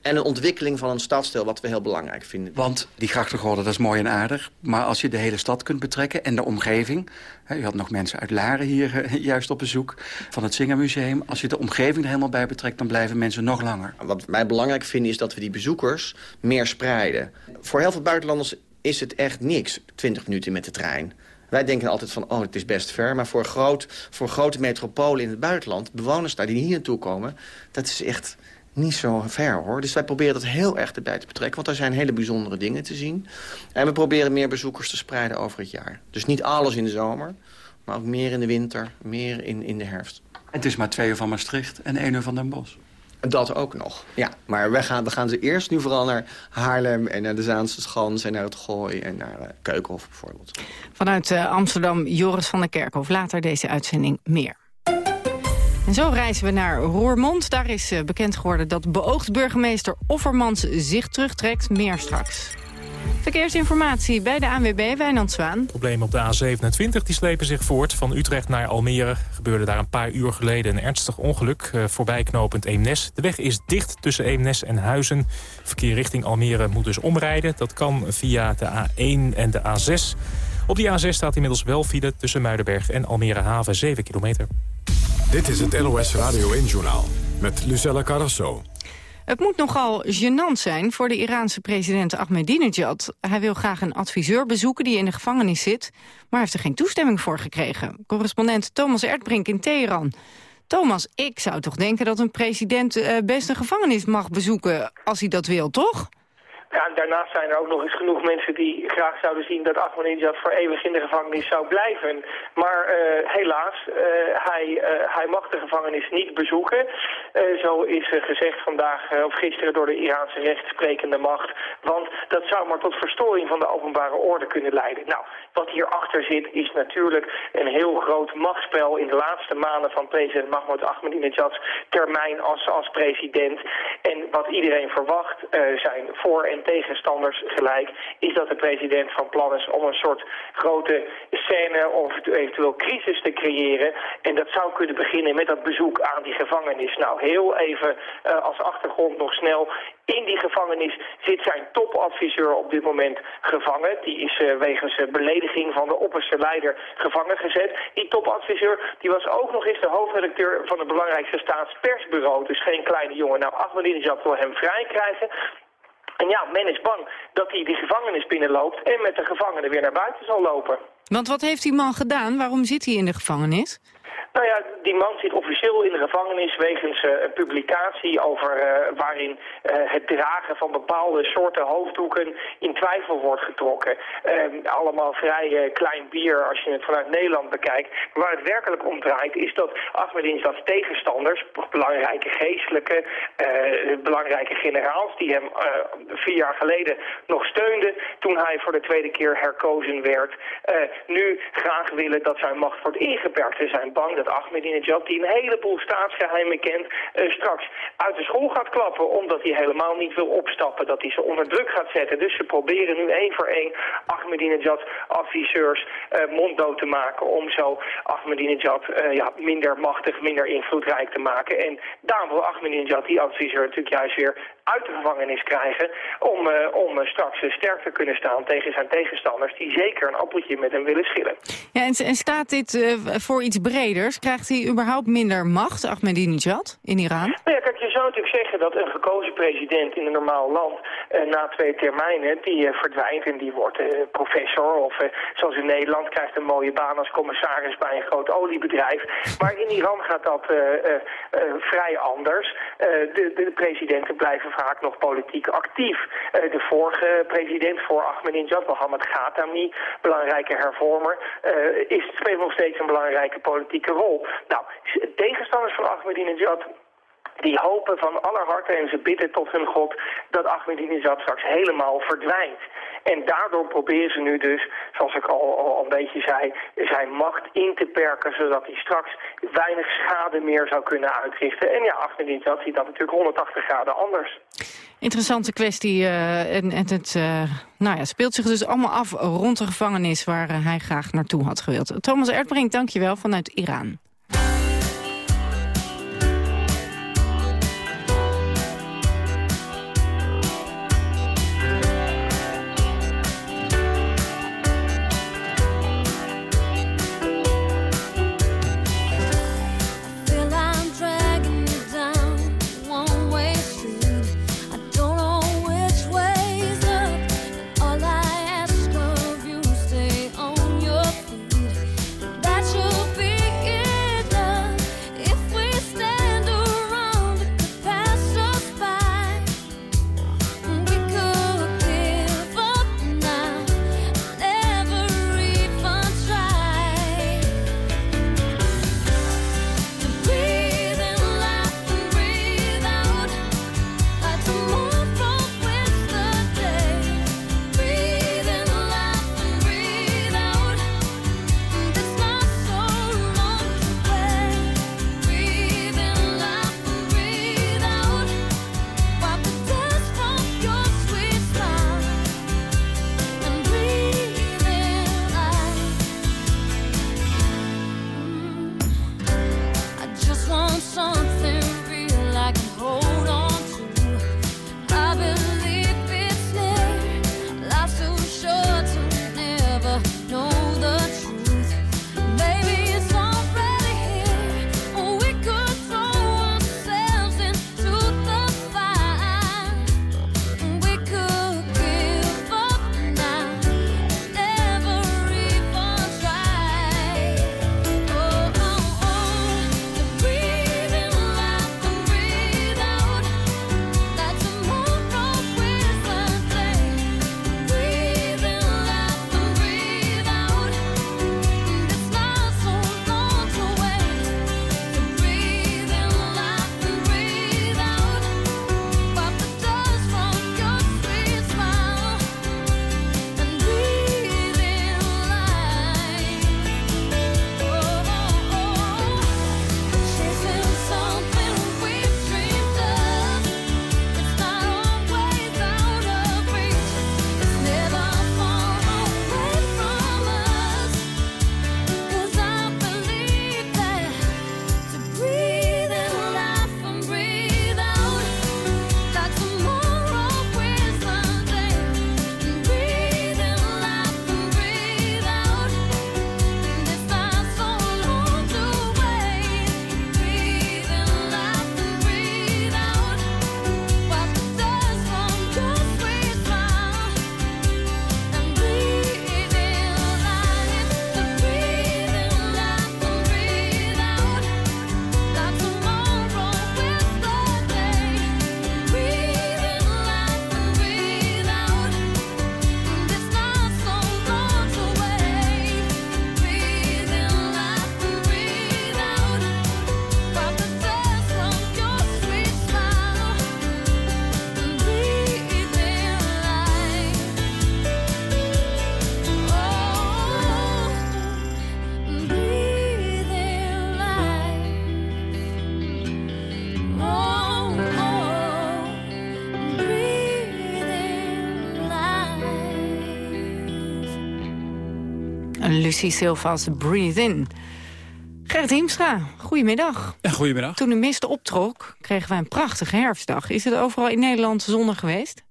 En een ontwikkeling van een stadsdeel, wat we heel belangrijk vinden. Want die grachtengordel, dat is mooi en aardig. Maar als je de hele stad kunt betrekken en de omgeving... Hè, u had nog mensen uit Laren hier uh, juist op bezoek van het Zingermuseum. Als je de omgeving er helemaal bij betrekt, dan blijven mensen nog langer. Wat wij belangrijk vinden is dat we die bezoekers meer spreiden. Voor heel veel buitenlanders is het echt niks, 20 minuten met de trein. Wij denken altijd van, oh, het is best ver. Maar voor, groot, voor grote metropolen in het buitenland, bewoners daar die hier naartoe komen... dat is echt niet zo ver, hoor. Dus wij proberen dat heel erg erbij te betrekken. Want er zijn hele bijzondere dingen te zien. En we proberen meer bezoekers te spreiden over het jaar. Dus niet alles in de zomer, maar ook meer in de winter, meer in, in de herfst. Het is maar twee uur van Maastricht en één uur van Den Bosch. Dat ook nog, ja. Maar we gaan, we gaan ze eerst nu vooral naar Haarlem en naar de Zaanse Schans... en naar het Gooi en naar uh, Keukenhof bijvoorbeeld. Vanuit uh, Amsterdam, Joris van der Kerkhof. Later deze uitzending meer. En zo reizen we naar Roermond. Daar is uh, bekend geworden dat beoogd burgemeester Offermans zich terugtrekt. Meer straks. Verkeersinformatie bij de ANWB, Wijnand Zwaan. Problemen op de A27 die slepen zich voort. Van Utrecht naar Almere gebeurde daar een paar uur geleden een ernstig ongeluk. Uh, voorbij knopend Eemnes. De weg is dicht tussen Eemnes en Huizen. Verkeer richting Almere moet dus omrijden. Dat kan via de A1 en de A6. Op die A6 staat inmiddels wel file tussen Muidenberg en Almere Haven 7 kilometer. Dit is het NOS Radio 1-journaal met Lucella Carrasso. Het moet nogal gênant zijn voor de Iraanse president Ahmadinejad. Hij wil graag een adviseur bezoeken die in de gevangenis zit... maar heeft er geen toestemming voor gekregen. Correspondent Thomas Erdbrink in Teheran. Thomas, ik zou toch denken dat een president uh, best een gevangenis mag bezoeken... als hij dat wil, toch? Daarnaast zijn er ook nog eens genoeg mensen die graag zouden zien dat Ahmadinejad voor eeuwig in de gevangenis zou blijven. Maar uh, helaas, uh, hij, uh, hij mag de gevangenis niet bezoeken. zo is gezegd vandaag of gisteren door de Iraanse rechtsprekende macht. Want dat zou maar tot verstoring van de openbare orde kunnen leiden. Nou, wat hierachter zit is natuurlijk een heel groot machtsspel in de laatste maanden van president Mahmoud Ahmadinejad's termijn als, als president. En wat iedereen verwacht zijn voor- en tegenstanders gelijk, is dat de president van plan is om een soort grote scène of eventueel crisis te creëren. En dat zou kunnen beginnen met dat bezoek aan die gevangenis. Nou, heel even uh, als achtergrond nog snel. In die gevangenis zit zijn topadviseur op dit moment gevangen. Die is uh, wegens uh, belediging van de opperste leider gevangen gezet. Die topadviseur die was ook nog eens de hoofdredacteur van het belangrijkste staatspersbureau. Dus geen kleine jongen. Nou, Ahmadinejad wil hem vrij krijgen. En ja, men is bang dat hij die gevangenis binnenloopt en met de gevangenen weer naar buiten zal lopen. Want wat heeft die man gedaan? Waarom zit hij in de gevangenis? Nou ja, die man zit officieel in de gevangenis wegens uh, een publicatie over uh, waarin uh, het dragen van bepaalde soorten hoofddoeken in twijfel wordt getrokken. Ehm, allemaal vrij klein bier als je het vanuit Nederland bekijkt. Maar waar het werkelijk om draait is dat Ahmadinejad's tegenstanders, belangrijke geestelijke, belangrijke generaals die hem vier jaar geleden nog steunden toen hij voor de tweede keer herkozen werd, nu graag willen dat zijn macht wordt ingeperkt. Ze zijn bang dat Ahmadinejad, die een heleboel staatsgeheimen kent, uh, straks uit de school gaat klappen. Omdat hij helemaal niet wil opstappen, dat hij ze onder druk gaat zetten. Dus ze proberen nu één voor één Ahmadinejad-adviseurs uh, monddood te maken. Om zo Ahmadinejad uh, ja, minder machtig, minder invloedrijk te maken. En daarom wil Ahmadinejad die adviseur natuurlijk juist weer uit de gevangenis krijgen... om, om straks sterk te kunnen staan tegen zijn tegenstanders... die zeker een appeltje met hem willen schillen. Ja, en, en staat dit voor iets breders? Krijgt hij überhaupt minder macht, Ahmadinejad, in Iran? Nou ja, kijk, je zou natuurlijk zeggen dat een gekozen president in een normaal land na twee termijnen, die verdwijnt en die wordt professor of zoals in Nederland krijgt een mooie baan als commissaris bij een groot oliebedrijf. Maar in Iran gaat dat vrij anders. De, de, presidenten blijven vaak nog politiek actief. de vorige president voor Ahmadinejad, Mohammed Khatami, belangrijke hervormer, is, speelt nog steeds een belangrijke politieke rol. Nou, tegenstanders van Ahmadinejad die hopen van aller harte en ze bidden tot hun God dat Ahmadinejad straks helemaal verdwijnt. En daardoor proberen ze nu dus, zoals ik al, al een beetje zei, zijn macht in te perken, zodat hij straks weinig schade meer zou kunnen uitrichten. En ja, Ahmadinejad ziet dat natuurlijk 180 graden anders. Interessante kwestie. Uh, en, en het uh, nou ja, speelt zich dus allemaal af rond de gevangenis waar uh, hij graag naartoe had gewild. Thomas Erdbrink, dankjewel vanuit Iran. Lucie Silva's Breathe In. Gerrit Hiemstra, goedemiddag. Ja, goedemiddag. Toen de mist optrok, kregen wij een prachtige herfstdag. Is het overal in Nederland zonnig geweest?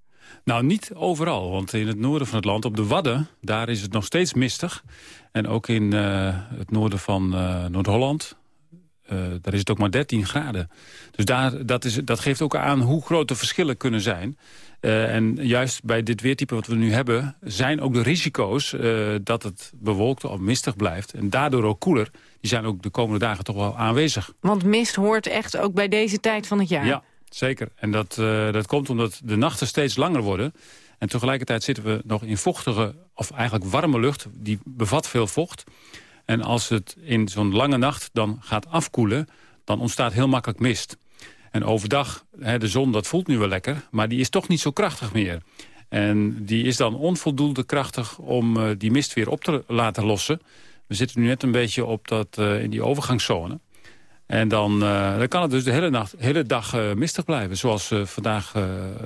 Nou, niet overal, want in het noorden van het land, op de Wadden... daar is het nog steeds mistig. En ook in uh, het noorden van uh, Noord-Holland, uh, daar is het ook maar 13 graden. Dus daar, dat, is, dat geeft ook aan hoe groot de verschillen kunnen zijn. Uh, en juist bij dit weertype wat we nu hebben... zijn ook de risico's uh, dat het bewolkt of mistig blijft. En daardoor ook koeler. Die zijn ook de komende dagen toch wel aanwezig. Want mist hoort echt ook bij deze tijd van het jaar. Ja, zeker. En dat, uh, dat komt omdat de nachten steeds langer worden. En tegelijkertijd zitten we nog in vochtige, of eigenlijk warme lucht. Die bevat veel vocht. En als het in zo'n lange nacht dan gaat afkoelen... dan ontstaat heel makkelijk mist. En overdag, hè, de zon, dat voelt nu wel lekker... maar die is toch niet zo krachtig meer. En die is dan onvoldoende krachtig om uh, die mist weer op te laten lossen. We zitten nu net een beetje op dat, uh, in die overgangszone. En dan, uh, dan kan het dus de hele, nacht, hele dag mistig blijven. Zoals vandaag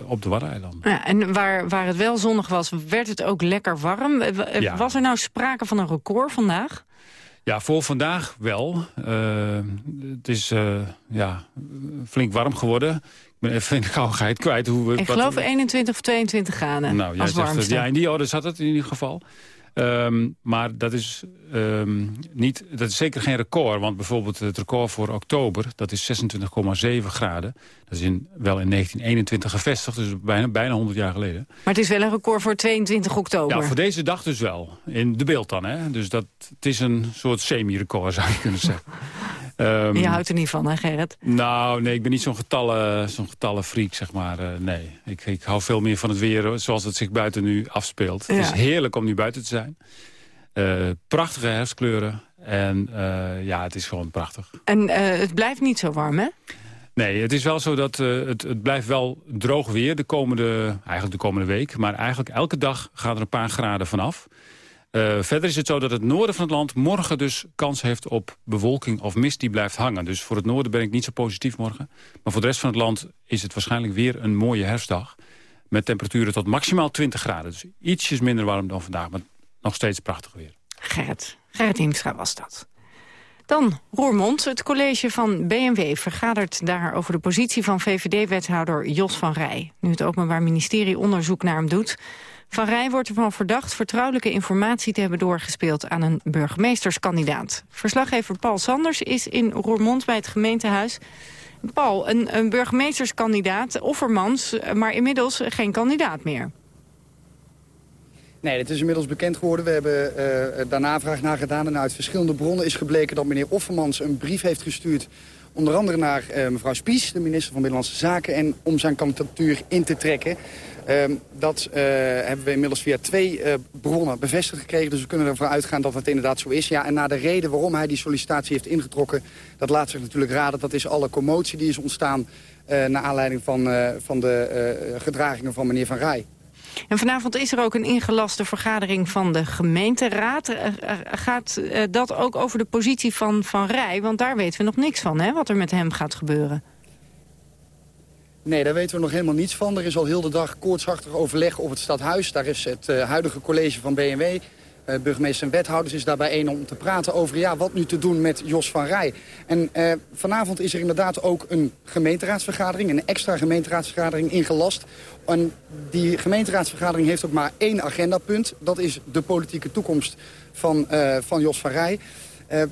op de Waddeneilanden. Ja, en waar, waar het wel zonnig was, werd het ook lekker warm. Ja. Was er nou sprake van een record vandaag? Ja, voor vandaag wel. Uh, het is uh, ja, flink warm geworden. Ik ben even in de gauwigheid kwijt. Hoe we, Ik geloof 21 of 22 graden nou, jij als zegt warmste. het, ja, in die orde zat het in ieder geval. Um, maar dat is, um, niet, dat is zeker geen record. Want bijvoorbeeld het record voor oktober, dat is 26,7 graden. Dat is in, wel in 1921 gevestigd, dus bijna, bijna 100 jaar geleden. Maar het is wel een record voor 22 oktober. Ja, voor deze dag dus wel. In de beeld dan, hè. Dus dat, het is een soort semi-record, zou je kunnen zeggen. um, je houdt er niet van, hè Gerrit? Nou, nee, ik ben niet zo'n getallen, zo'n getallenfreak, zeg maar. Uh, nee, ik, ik hou veel meer van het weer zoals het zich buiten nu afspeelt. Ja. Het is heerlijk om nu buiten te zijn. Uh, prachtige herfstkleuren. En uh, ja, het is gewoon prachtig. En het blijft niet zo warm, hè? Nee, het is wel zo dat uh, het, het blijft wel droog weer de komende, eigenlijk de komende week. Maar eigenlijk elke dag gaat er een paar graden vanaf. Uh, verder is het zo dat het noorden van het land morgen dus kans heeft op bewolking of mist die blijft hangen. Dus voor het noorden ben ik niet zo positief morgen. Maar voor de rest van het land is het waarschijnlijk weer een mooie herfstdag. Met temperaturen tot maximaal 20 graden. Dus ietsjes minder warm dan vandaag, maar nog steeds prachtig weer. Gerrit, Gerrit Hiemstra was dat. Dan Roermond. Het college van BMW vergadert daar over de positie van VVD-wethouder Jos van Rij. Nu het Openbaar Ministerie onderzoek naar hem doet. Van Rij wordt ervan verdacht vertrouwelijke informatie te hebben doorgespeeld aan een burgemeesterskandidaat. Verslaggever Paul Sanders is in Roermond bij het gemeentehuis. Paul, een, een burgemeesterskandidaat, offermans, maar inmiddels geen kandidaat meer. Nee, het is inmiddels bekend geworden. We hebben uh, daar navraag naar gedaan. En uit verschillende bronnen is gebleken dat meneer Offermans een brief heeft gestuurd... onder andere naar uh, mevrouw Spies, de minister van Binnenlandse Zaken... en om zijn kandidatuur in te trekken. Uh, dat hebben we inmiddels via twee bronnen bevestigd gekregen. Dus we kunnen ervan uitgaan dat het inderdaad zo is. Ja, en naar de reden waarom hij die sollicitatie heeft ingetrokken... dat laat zich natuurlijk raden. Dat is alle commotie die is ontstaan... naar aanleiding van, van de gedragingen van meneer Van Rij. En vanavond is er ook een ingelaste vergadering van de gemeenteraad. Uh, gaat uh, dat ook over de positie van Van Rij? Want daar weten we nog niks van, hè, wat er met hem gaat gebeuren. Nee, daar weten we nog helemaal niets van. Er is al heel de dag koortsachtig overleg op het stadhuis. Daar is het huidige college van BMW, burgemeester en wethouders, is daarbij één om te praten over ja, wat nu te doen met Jos van Rij. En uh, vanavond is er inderdaad ook een gemeenteraadsvergadering, een extra gemeenteraadsvergadering ingelast. En die gemeenteraadsvergadering heeft ook maar één agendapunt. Dat is de politieke toekomst van, uh, van Jos van Rij.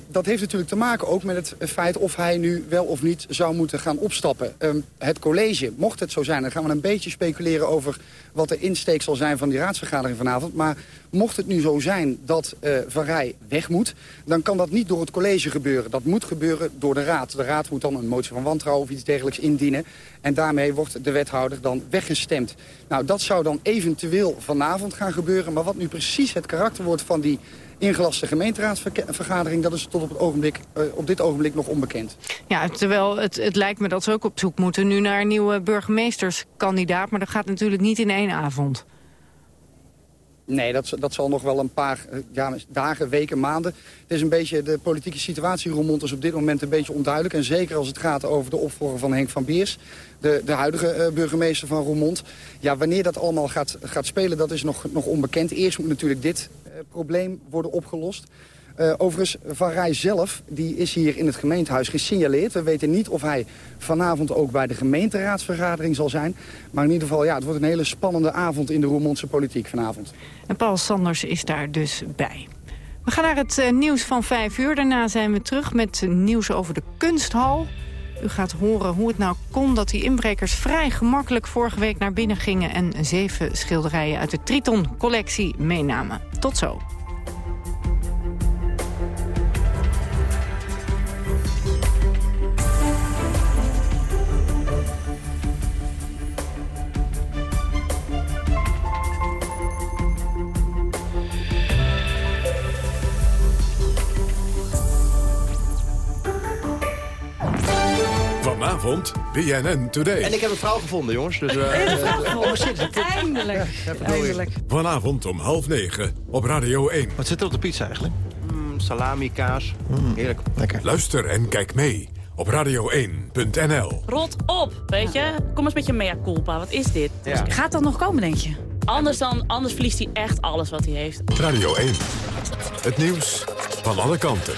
Dat heeft natuurlijk te maken ook met het feit of hij nu wel of niet zou moeten gaan opstappen. Uh, het college, mocht het zo zijn, dan gaan we een beetje speculeren over wat de insteek zal zijn van die raadsvergadering vanavond. Maar mocht het nu zo zijn dat uh, Van Rij weg moet, dan kan dat niet door het college gebeuren. Dat moet gebeuren door de raad. De raad moet dan een motie van wantrouwen of iets dergelijks indienen. En daarmee wordt de wethouder dan weggestemd. Nou, dat zou dan eventueel vanavond gaan gebeuren. Maar wat nu precies het karakter wordt van die ingelaste gemeenteraadsvergadering... dat is tot op, het ogenblik, uh, op dit ogenblik nog onbekend. Ja, terwijl het, het lijkt me dat ze ook op zoek moeten nu naar een nieuwe burgemeesterskandidaat... maar dat gaat natuurlijk niet in één avond. Nee, dat, dat zal nog wel een paar eh, dagen, weken, maanden. Het is een beetje, de politieke situatie Roermond is op dit moment een beetje onduidelijk. En zeker als het gaat over de opvolger van Henk van Beers. De, de huidige uh, burgemeester van Roermond. Ja, wanneer dat allemaal gaat, gaat spelen, dat is nog, nog onbekend. Eerst moet natuurlijk dit uh, probleem worden opgelost. Uh, overigens, Van Rij zelf die is hier in het gemeentehuis gesignaleerd. We weten niet of hij vanavond ook bij de gemeenteraadsvergadering zal zijn. Maar in ieder geval, ja, het wordt een hele spannende avond in de Roermondse politiek vanavond. En Paul Sanders is daar dus bij. We gaan naar het uh, nieuws van vijf uur. Daarna zijn we terug met nieuws over de kunsthal. U gaat horen hoe het nou kon dat die inbrekers vrij gemakkelijk vorige week naar binnen gingen... en zeven schilderijen uit de Triton-collectie meenamen. Tot zo. Vanavond, BNN Today. En ik heb een vrouw gevonden, jongens. Dus, uh, oh, shit. Eindelijk. Eindelijk. Vanavond om half negen op Radio 1. Wat zit er op de pizza eigenlijk? Mm, salami, kaas. Mm, heerlijk. Lekker. Luister en kijk mee op radio1.nl. Rot op, weet je. Kom eens met je mea culpa. Wat is dit? Ja. Gaat dat nog komen, denk je? Anders, dan, anders verliest hij echt alles wat hij heeft. Radio 1. Het nieuws van alle kanten.